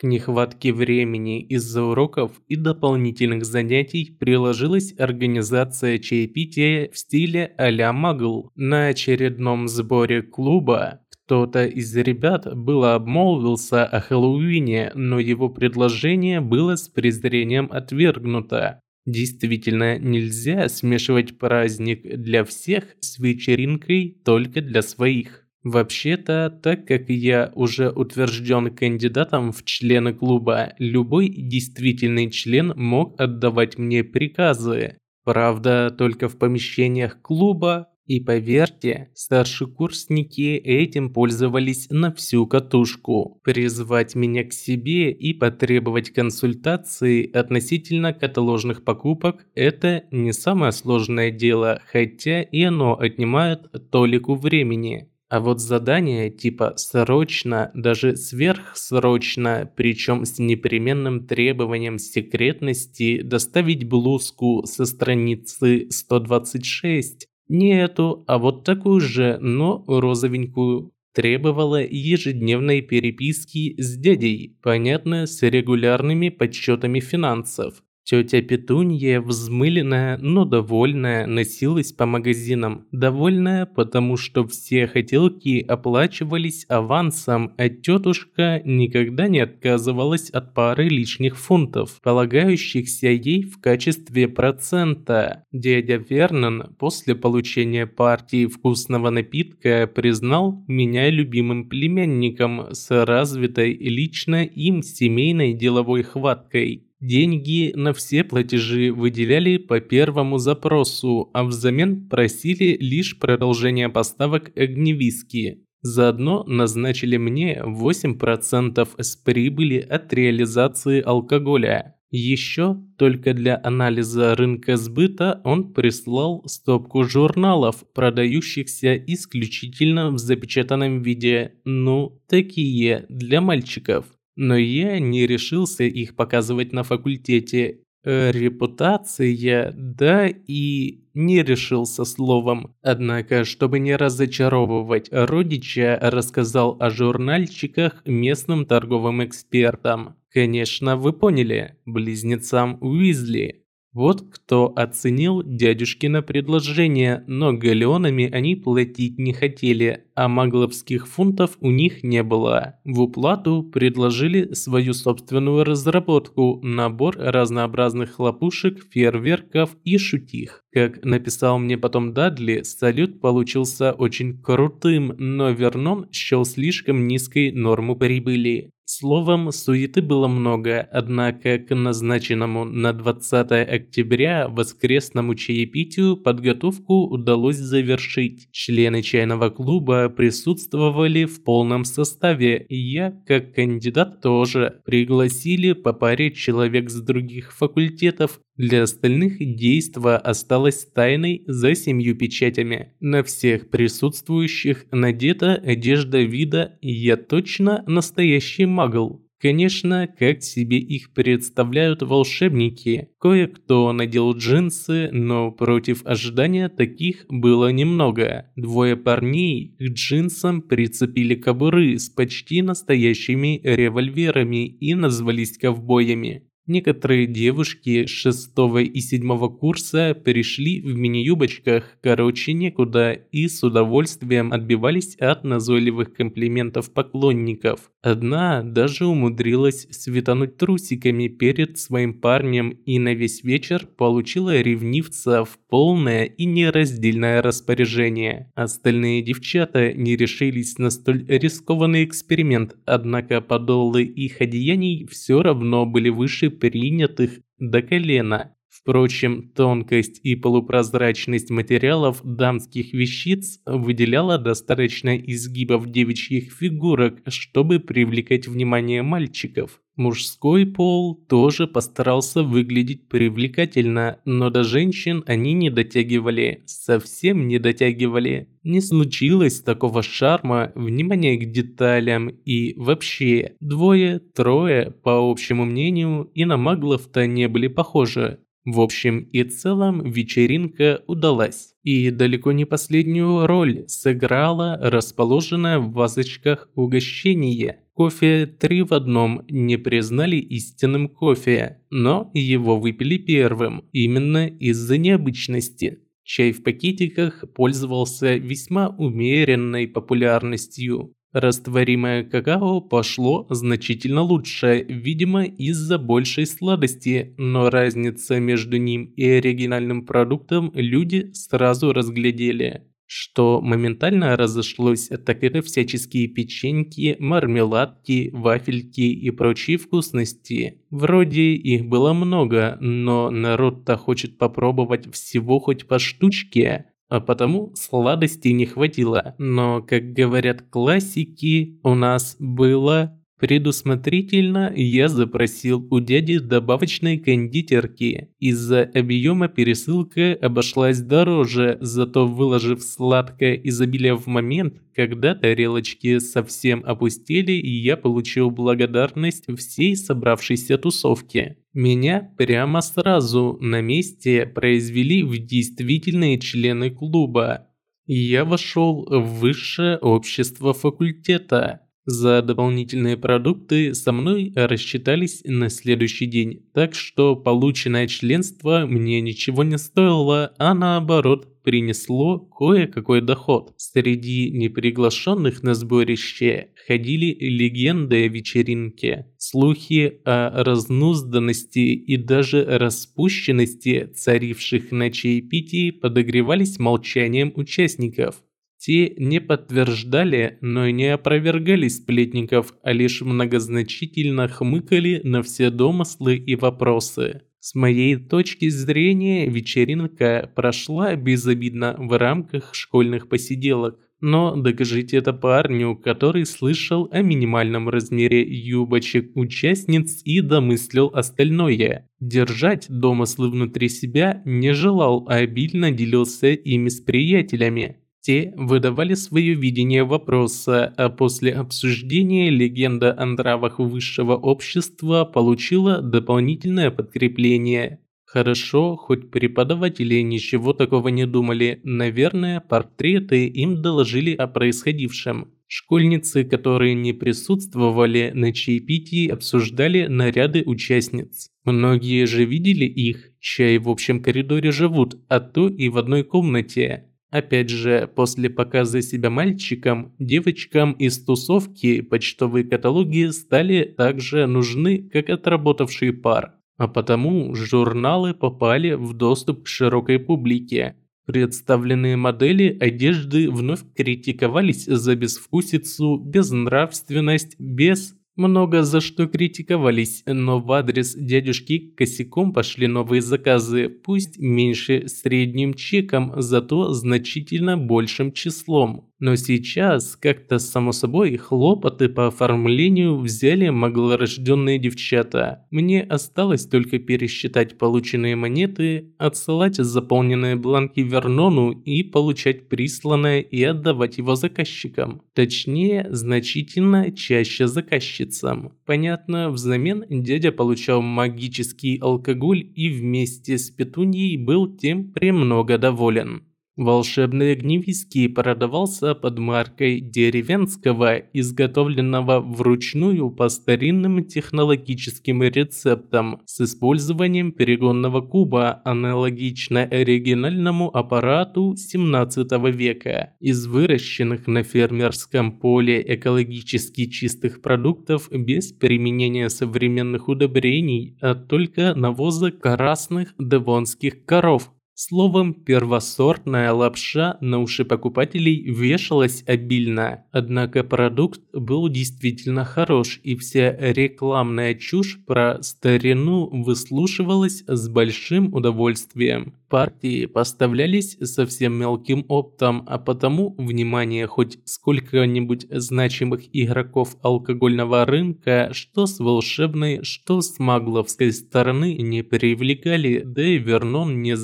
К нехватке времени из-за уроков и дополнительных занятий приложилась организация чаепития в стиле а-ля магл. На очередном сборе клуба кто-то из ребят было обмолвился о Хэллоуине, но его предложение было с презрением отвергнуто. Действительно, нельзя смешивать праздник для всех с вечеринкой только для своих. Вообще-то, так как я уже утвержден кандидатом в члены клуба, любой действительный член мог отдавать мне приказы. Правда, только в помещениях клуба, и поверьте, старшекурсники этим пользовались на всю катушку. Призвать меня к себе и потребовать консультации относительно каталожных покупок – это не самое сложное дело, хотя и оно отнимает толику времени. А вот задание типа «срочно», даже «сверхсрочно», причем с непременным требованием секретности доставить блузку со страницы 126, не эту, а вот такую же, но розовенькую, требовала ежедневной переписки с дядей, понятно, с регулярными подсчетами финансов. Тетя Петунья, взмыленная, но довольная, носилась по магазинам. Довольная, потому что все хотелки оплачивались авансом, а тетушка никогда не отказывалась от пары лишних фунтов, полагающихся ей в качестве процента. Дядя Вернон после получения партии вкусного напитка признал меня любимым племянником с развитой лично им семейной деловой хваткой. Деньги на все платежи выделяли по первому запросу, а взамен просили лишь продолжение поставок огневиски. Заодно назначили мне 8% с прибыли от реализации алкоголя. Еще только для анализа рынка сбыта он прислал стопку журналов, продающихся исключительно в запечатанном виде. Ну, такие для мальчиков но я не решился их показывать на факультете. Э, репутация, да и не решился словом. Однако, чтобы не разочаровывать родича, рассказал о журнальчиках местным торговым экспертам. Конечно, вы поняли, близнецам Уизли. Вот кто оценил дядюшкино предложение, но галеонами они платить не хотели, а магловских фунтов у них не было. В уплату предложили свою собственную разработку – набор разнообразных хлопушек, фейерверков и шутих. Как написал мне потом Дадли, салют получился очень крутым, но Вернон счел слишком низкой норму прибыли. Словом, суеты было много, однако к назначенному на 20 октября воскресному чаепитию подготовку удалось завершить. Члены чайного клуба присутствовали в полном составе, я, как кандидат, тоже. Пригласили по паре человек с других факультетов, для остальных действо осталось тайной за семью печатями. На всех присутствующих надета одежда вида «Я точно настоящий магл». Конечно, как себе их представляют волшебники. Кое-кто надел джинсы, но против ожидания таких было немного. Двое парней к джинсам прицепили кобуры с почти настоящими револьверами и назвались ковбоями. Некоторые девушки шестого и седьмого курса перешли в мини-юбочках, короче некуда, и с удовольствием отбивались от назойливых комплиментов поклонников. Одна даже умудрилась светануть трусиками перед своим парнем и на весь вечер получила ревнивца в полное и нераздельное распоряжение. Остальные девчата не решились на столь рискованный эксперимент, однако подолы их одеяний все равно были выше принятых до колена. Впрочем, тонкость и полупрозрачность материалов дамских вещиц выделяла достаточно изгибов девичьих фигурок, чтобы привлекать внимание мальчиков. Мужской пол тоже постарался выглядеть привлекательно, но до женщин они не дотягивали, совсем не дотягивали. Не случилось такого шарма, внимания к деталям и вообще двое, трое, по общему мнению, и на маглов-то не были похожи. В общем и целом вечеринка удалась. И далеко не последнюю роль сыграла расположенное в вазочках угощение. Кофе три в одном не признали истинным кофе, но его выпили первым, именно из-за необычности. Чай в пакетиках пользовался весьма умеренной популярностью. Растворимое какао пошло значительно лучше, видимо из-за большей сладости, но разница между ним и оригинальным продуктом люди сразу разглядели. Что моментально разошлось, так это всяческие печеньки, мармеладки, вафельки и прочие вкусности. Вроде их было много, но народ-то хочет попробовать всего хоть по штучке а потому сладостей не хватило. Но, как говорят классики, у нас было Предусмотрительно я запросил у дяди добавочной кондитерки. Из-за объема пересылка обошлась дороже, зато выложив сладкое изобилие в момент, когда тарелочки совсем опустили, я получил благодарность всей собравшейся тусовки. Меня прямо сразу на месте произвели в действительные члены клуба. Я вошел в высшее общество факультета. За дополнительные продукты со мной рассчитались на следующий день, так что полученное членство мне ничего не стоило, а наоборот принесло кое-какой доход. Среди неприглашенных на сборище ходили легенды о вечеринке, слухи о разнузданности и даже распущенности, царивших на чаепитии, подогревались молчанием участников. Те не подтверждали, но и не опровергали сплетников, а лишь многозначительно хмыкали на все домыслы и вопросы. С моей точки зрения, вечеринка прошла безобидно в рамках школьных посиделок. Но докажите это парню, который слышал о минимальном размере юбочек участниц и домыслил остальное. Держать домыслы внутри себя не желал, а обильно делился ими с приятелями. Те выдавали свое видение вопроса, а после обсуждения легенда о нравах высшего общества получила дополнительное подкрепление. Хорошо, хоть преподаватели ничего такого не думали. Наверное, портреты им доложили о происходившем. Школьницы, которые не присутствовали на чаепитии, обсуждали наряды участниц. Многие же видели их, чай в общем коридоре живут, а то и в одной комнате. Опять же, после показа себя мальчикам, девочкам из тусовки почтовые каталоги стали также нужны, как отработавший пар. А потому журналы попали в доступ к широкой публике. Представленные модели одежды вновь критиковались за безвкусицу, безнравственность, без много за что критиковались, но в адрес дядюшки косяком пошли новые заказы, пусть меньше средним чеком, зато значительно большим числом. Но сейчас, как-то само собой, хлопоты по оформлению взяли маглорожденные девчата. Мне осталось только пересчитать полученные монеты, отсылать заполненные бланки Вернону и получать присланное и отдавать его заказчикам. Точнее, значительно чаще заказчицам. Понятно, взамен дядя получал магический алкоголь и вместе с Петуньей был тем премного доволен. Волшебный огневиский продавался под маркой деревенского, изготовленного вручную по старинным технологическим рецептам с использованием перегонного куба, аналогично оригинальному аппарату 17 века. Из выращенных на фермерском поле экологически чистых продуктов без применения современных удобрений, а только навоза красных девонских коров, Словом, первосортная лапша на уши покупателей вешалась обильно. Однако продукт был действительно хорош, и вся рекламная чушь про старину выслушивалась с большим удовольствием. Партии поставлялись совсем мелким оптом, а потому внимание хоть сколько-нибудь значимых игроков алкогольного рынка, что с волшебной, что с магловской стороны не привлекали, да и Вернон не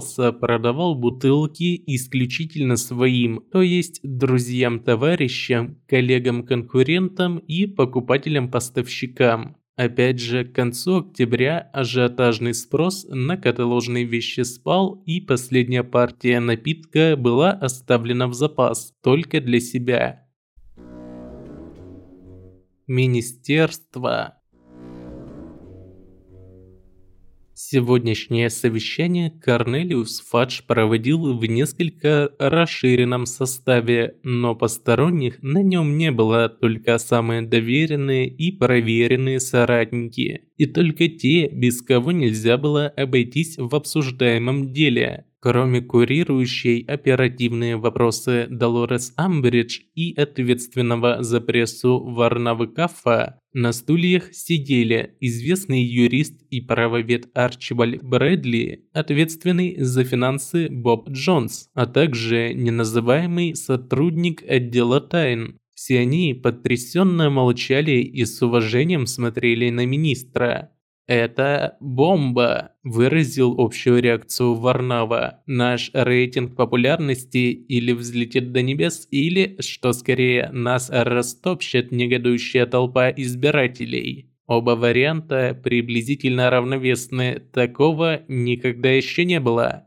зарывался, продавал бутылки исключительно своим, то есть друзьям-товарищам, коллегам-конкурентам и покупателям-поставщикам. Опять же, к концу октября ажиотажный спрос на каталожные вещи спал, и последняя партия напитка была оставлена в запас только для себя. Министерство Сегодняшнее совещание Корнелиус Фадж проводил в несколько расширенном составе, но посторонних на нем не было, только самые доверенные и проверенные соратники, и только те, без кого нельзя было обойтись в обсуждаемом деле. Кроме курирующей оперативные вопросы Долорес Амбридж и ответственного за прессу Варнавы Каффа, на стульях сидели известный юрист и правовед Арчибальд Брэдли, ответственный за финансы Боб Джонс, а также неназываемый сотрудник отдела тайн. Все они потрясенно молчали и с уважением смотрели на министра. «Это бомба», – выразил общую реакцию Варнава. «Наш рейтинг популярности или взлетит до небес, или, что скорее, нас растопчет негодующая толпа избирателей». Оба варианта приблизительно равновесны, такого никогда еще не было.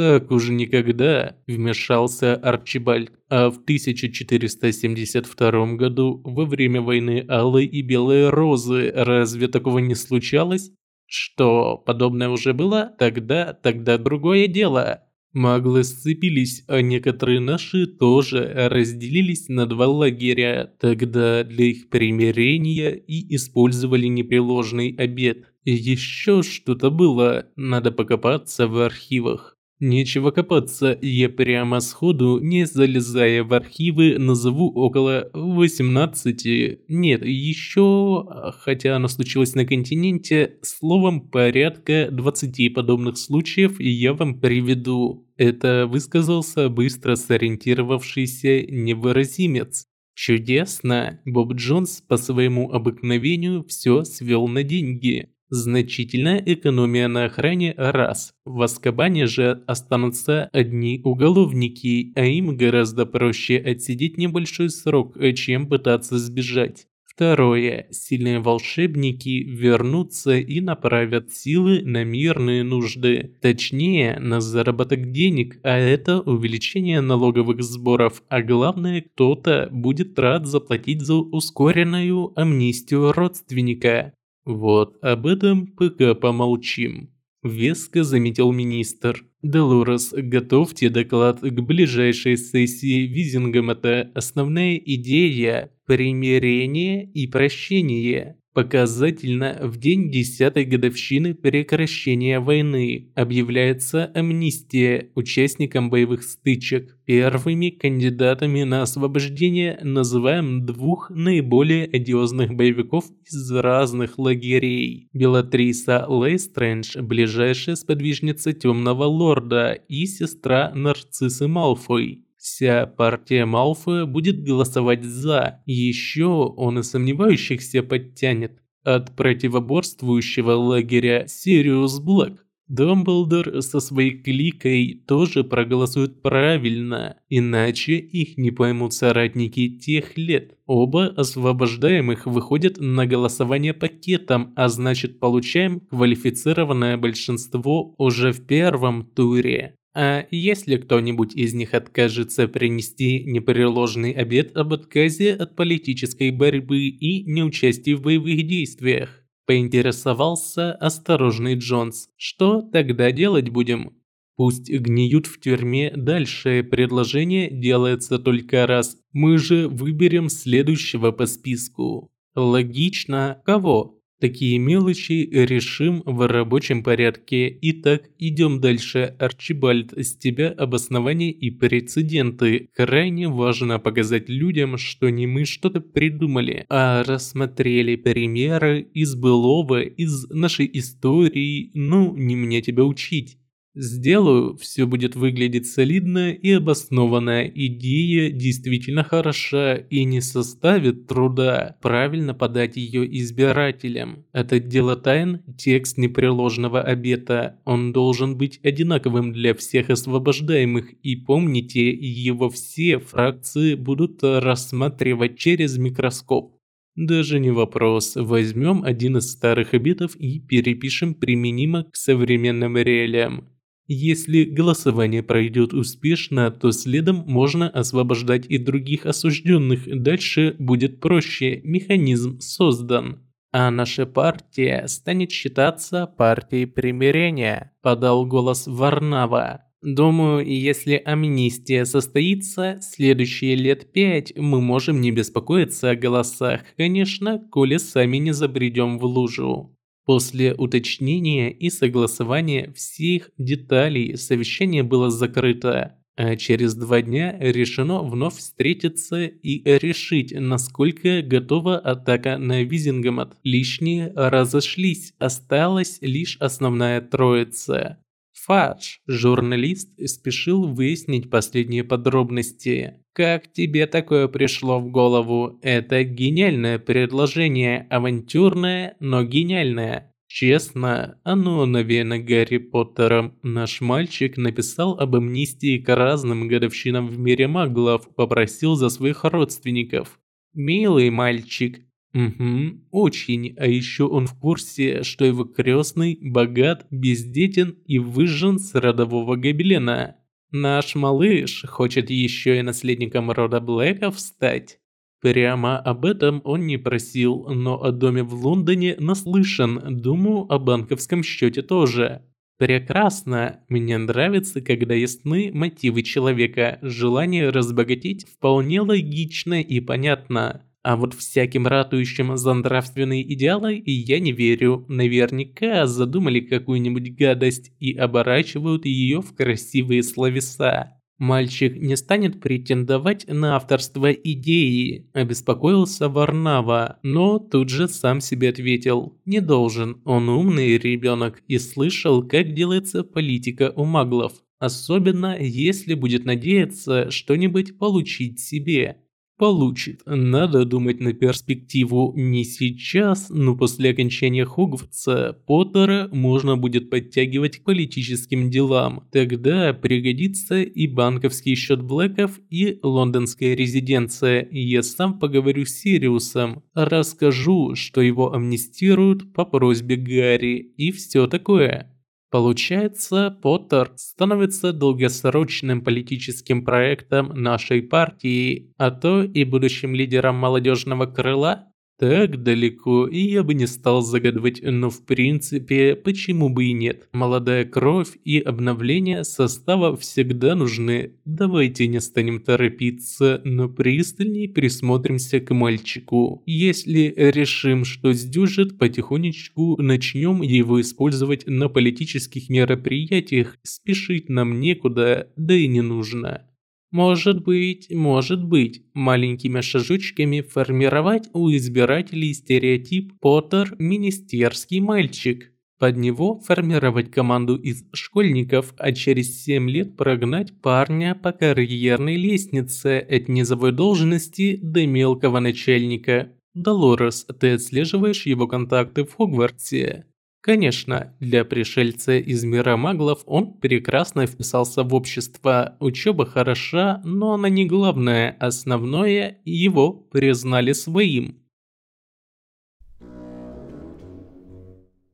«Так уж никогда», – вмешался Арчибальд. А в 1472 году, во время войны Алой и Белой Розы, разве такого не случалось? Что, подобное уже было? Тогда, тогда другое дело. Маглы сцепились, а некоторые наши тоже разделились на два лагеря. Тогда для их примирения и использовали непреложный обед. Еще что-то было, надо покопаться в архивах. Нечего копаться, я прямо сходу, не залезая в архивы, назову около 18, нет, еще, хотя оно случилось на континенте, словом порядка 20 подобных случаев я вам приведу. Это высказался быстро сориентировавшийся невыразимец. Чудесно, Боб Джонс по своему обыкновению все свел на деньги. Значительная экономия на охране – раз. В Аскабане же останутся одни уголовники, а им гораздо проще отсидеть небольшой срок, чем пытаться сбежать. Второе. Сильные волшебники вернутся и направят силы на мирные нужды. Точнее, на заработок денег, а это увеличение налоговых сборов. А главное, кто-то будет рад заплатить за ускоренную амнистию родственника. «Вот об этом пока помолчим», – веско заметил министр. Делорес, готовьте доклад к ближайшей сессии Визингомата. Основная идея – примирение и прощение. Показательно в день десятой годовщины прекращения войны объявляется амнистия участникам боевых стычек. Первыми кандидатами на освобождение называем двух наиболее одиозных боевиков из разных лагерей. Белатриса Лейстрендж, ближайшая сподвижница Темного Лорда и сестра Нарциссы Малфой. Вся партия Малфоя будет голосовать «за». Еще он и сомневающихся подтянет. От противоборствующего лагеря Сириус Блэк Дамблдор со своей кликой тоже проголосует правильно, иначе их не поймут соратники тех лет. Оба освобождаемых выходят на голосование пакетом, а значит получаем квалифицированное большинство уже в первом туре. А если кто-нибудь из них откажется принести непреложный обет об отказе от политической борьбы и неучастии в боевых действиях? Поинтересовался осторожный Джонс. Что тогда делать будем? Пусть гниют в тюрьме, дальше предложение делается только раз. Мы же выберем следующего по списку. Логично, кого? Такие мелочи решим в рабочем порядке. Итак, идем дальше. Арчибальд, с тебя обоснования и прецеденты. Крайне важно показать людям, что не мы что-то придумали, а рассмотрели примеры из былого, из нашей истории. Ну, не мне тебя учить. Сделаю, все будет выглядеть солидно и обоснованно. Идея действительно хороша и не составит труда правильно подать ее избирателям. Это дело тайн, текст непреложного обета. Он должен быть одинаковым для всех освобождаемых. И помните, его все фракции будут рассматривать через микроскоп. Даже не вопрос, возьмем один из старых обетов и перепишем применимо к современным реалиям. Если голосование пройдет успешно, то следом можно освобождать и других осужденных. Дальше будет проще, механизм создан. А наша партия станет считаться партией примирения, подал голос Варнава. Думаю, если амнистия состоится, следующие лет пять мы можем не беспокоиться о голосах, конечно, коли сами не забредем в лужу. После уточнения и согласования всех деталей совещание было закрыто, а через два дня решено вновь встретиться и решить, насколько готова атака на Визингомат. Лишние разошлись, осталась лишь основная троица. Фадж, журналист, спешил выяснить последние подробности. Как тебе такое пришло в голову? Это гениальное предложение, авантюрное, но гениальное. Честно, оно навеяно Гарри Поттером. Наш мальчик написал об амнистии к разным годовщинам в мире маглов, попросил за своих родственников. Милый мальчик. Угу, очень. А еще он в курсе, что его крестный богат, бездетен и выжжен с родового гобелена. Наш малыш хочет еще и наследником рода Блэков стать. Прямо об этом он не просил, но о доме в Лондоне наслышан, думаю, о банковском счете тоже. Прекрасно, мне нравится, когда ясны мотивы человека, желание разбогатеть вполне логично и понятно. А вот всяким ратующим за нравственные идеалы я не верю. Наверняка задумали какую-нибудь гадость и оборачивают ее в красивые словеса. Мальчик не станет претендовать на авторство идеи, обеспокоился Варнава, но тут же сам себе ответил, не должен, он умный ребенок и слышал, как делается политика у маглов, особенно если будет надеяться что-нибудь получить себе получит. Надо думать на перспективу не сейчас, но после окончания Хогвартса Поттера можно будет подтягивать к политическим делам. Тогда пригодится и банковский счет Блэков, и лондонская резиденция. Я сам поговорю с Сириусом, расскажу, что его амнистируют по просьбе Гарри и все такое. Получается, Поттер становится долгосрочным политическим проектом нашей партии, а то и будущим лидером молодежного крыла? Так далеко и я бы не стал загадывать, но в принципе, почему бы и нет. Молодая кровь и обновление состава всегда нужны. Давайте не станем торопиться, но пристальнее присмотримся к мальчику. Если решим, что сдюжит, потихонечку начнем его использовать на политических мероприятиях. Спешить нам некуда, да и не нужно. Может быть, может быть, маленькими шажочками формировать у избирателей стереотип Поттер – министерский мальчик. Под него формировать команду из школьников, а через 7 лет прогнать парня по карьерной лестнице от низовой должности до мелкого начальника. Долорес, ты отслеживаешь его контакты в Хогвартсе? Конечно, для пришельца из мира маглов он прекрасно вписался в общество. Учеба хороша, но она не главное. Основное, его признали своим.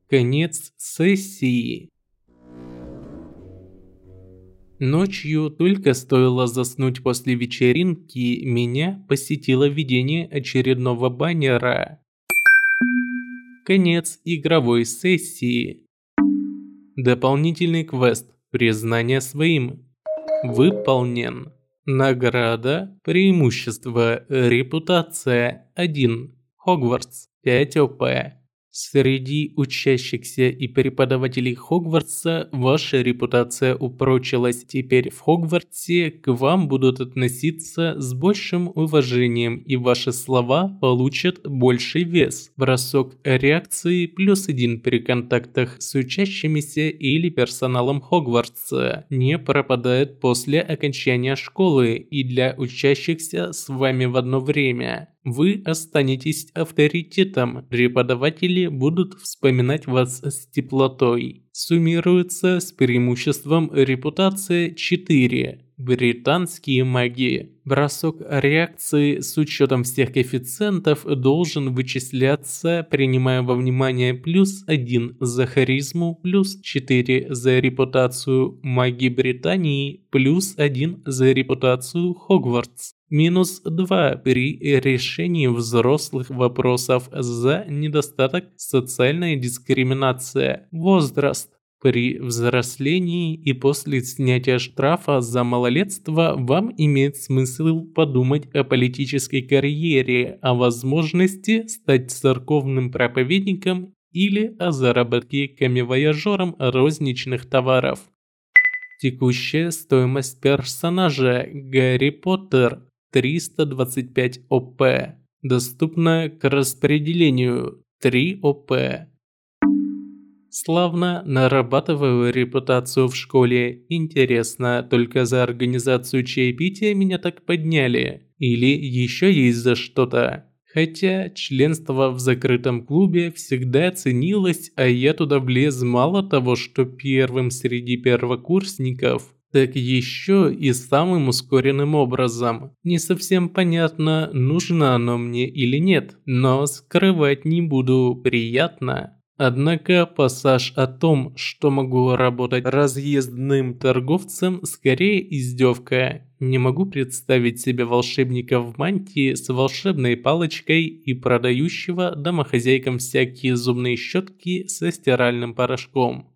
Конец сессии. Ночью, только стоило заснуть после вечеринки, меня посетило видение очередного баннера. Конец игровой сессии. Дополнительный квест «Признание своим» выполнен. Награда, преимущество, репутация 1, Хогвартс 5 ОП. Среди учащихся и преподавателей Хогвартса ваша репутация упрочилась. Теперь в Хогвартсе к вам будут относиться с большим уважением, и ваши слова получат больший вес. Бросок реакции плюс один при контактах с учащимися или персоналом Хогвартса не пропадает после окончания школы и для учащихся с вами в одно время. Вы останетесь авторитетом, преподаватели будут вспоминать вас с теплотой. Суммируется с преимуществом репутация 4. Британские маги. Бросок реакции с учетом всех коэффициентов должен вычисляться, принимая во внимание плюс 1 за харизму, плюс 4 за репутацию маги Британии, плюс 1 за репутацию Хогвартс. Минус 2 при решении взрослых вопросов за недостаток социальная дискриминация. Возраст. При взрослении и после снятия штрафа за малолетство вам имеет смысл подумать о политической карьере, о возможности стать церковным проповедником или о заработке камевояжером розничных товаров. Текущая стоимость персонажа Гарри Поттер 325 ОП. Доступно к распределению 3 ОП. Славно нарабатываю репутацию в школе. Интересно, только за организацию чаепития меня так подняли? Или еще есть за что-то? Хотя членство в закрытом клубе всегда ценилось, а я туда влез мало того, что первым среди первокурсников, так еще и самым ускоренным образом. Не совсем понятно, нужно оно мне или нет, но скрывать не буду, приятно. Однако пассаж о том, что могу работать разъездным торговцем, скорее издевка. Не могу представить себе волшебника в мантии с волшебной палочкой и продающего домохозяйкам всякие зубные щетки со стиральным порошком.